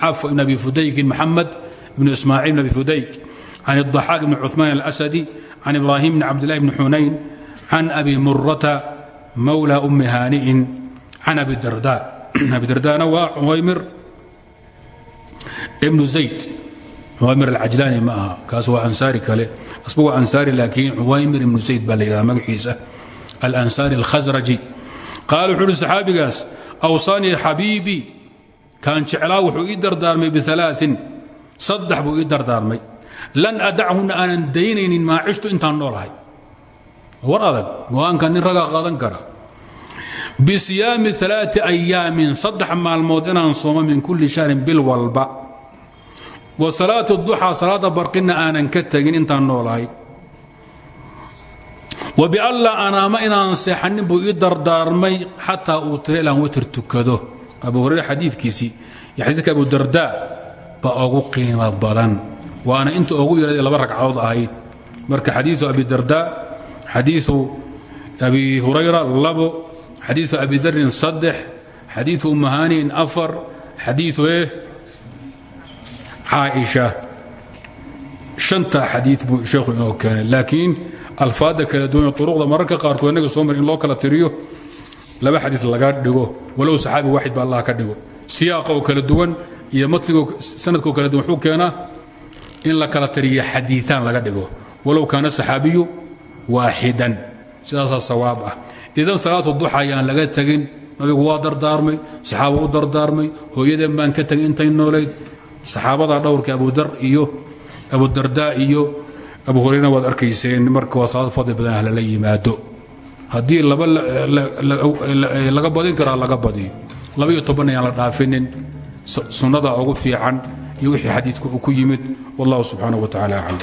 cafw ibn abi fudaykin maxamed ibn ismaaciil bn abi fudayk can الضaxaaq bn cuثmaan الأsadi can ibrahim bn cabdالlahi bn xunayn can abi murata mawlى umi haani'in can abi darda abi dardana waa cuwaymir ibnu zayd. Cuwaymir alcajlaani ma aha. Kaas waa ansaari kale. Asba waa ansaari laakiin cuwaymir ibnu zayd baa la yidhahda magaciisa alansaari alkhasraji qaala wuxuu uhi saxaabigaas awsaanii xabiibii kaan jeclaa wuxuu ii dardaarmay bialaain saddex buu ii dardaarmay. Lan adachuna aanan daynaynin maa cishtu intaan noolahay. War adag go'aanka nin ragaa qaadan kara. Bisiyaami alaai ayaamin saddex maalmood inaan soomo min kulli shahrin bil walba wa salaati duxaa salaada barqina aanan ka tegin intaan noolahay. Wa bianlaa anaama inaan seexanin buu ii dardaarmay xataa uu tiro ilaan witr tukado. Abu hurayre xadiidkiisii iyo xadiidka abu dardaa baa ugu qiimo badan. Waana inta ugu yarad laba ragcadood ahayd. Marka xadiiu abi dardaa xadiiu abi hurayra labo xadiiu abi darin saddex xadiiu umahaniin afar xadiiu e caaisha shantaa xadii buu sheekhu inoo keenay. Laakiin alfaadda kala duwan uruqda mararka qaarkood innaga soo mar in loo kala tiriyo laba xadii laga dhigo. Walow saxaabi waaxid ba allah ka dhigo. Siyaaqa oo kala duwan iyo matnigo sanadkoo kala duwan wuxuu keenaa in la kala tiriyo xadiiaan laga dhigo. Walow kaana saxaabiyu waaxidan. Sidaasaa sawaab ah. Idan salaatu duxa ayaan laga tegin. Nabigu waa dardaarmay saxaaba u hooyaden baan ka tegin intay noolayd saxaabada dhowrka abudar iyo abudardaa iyo abu hurayrna waad arkayseen marka waa salaad fadli badan ah lala yimaado. Laba laga badin karaa laga badiyo. Laba iyo toban ayaan la dhaafinin sunnada ugu fiican iyo wixii xadiidka ku yimid. Wallahu subxaanaه wa tacala aclam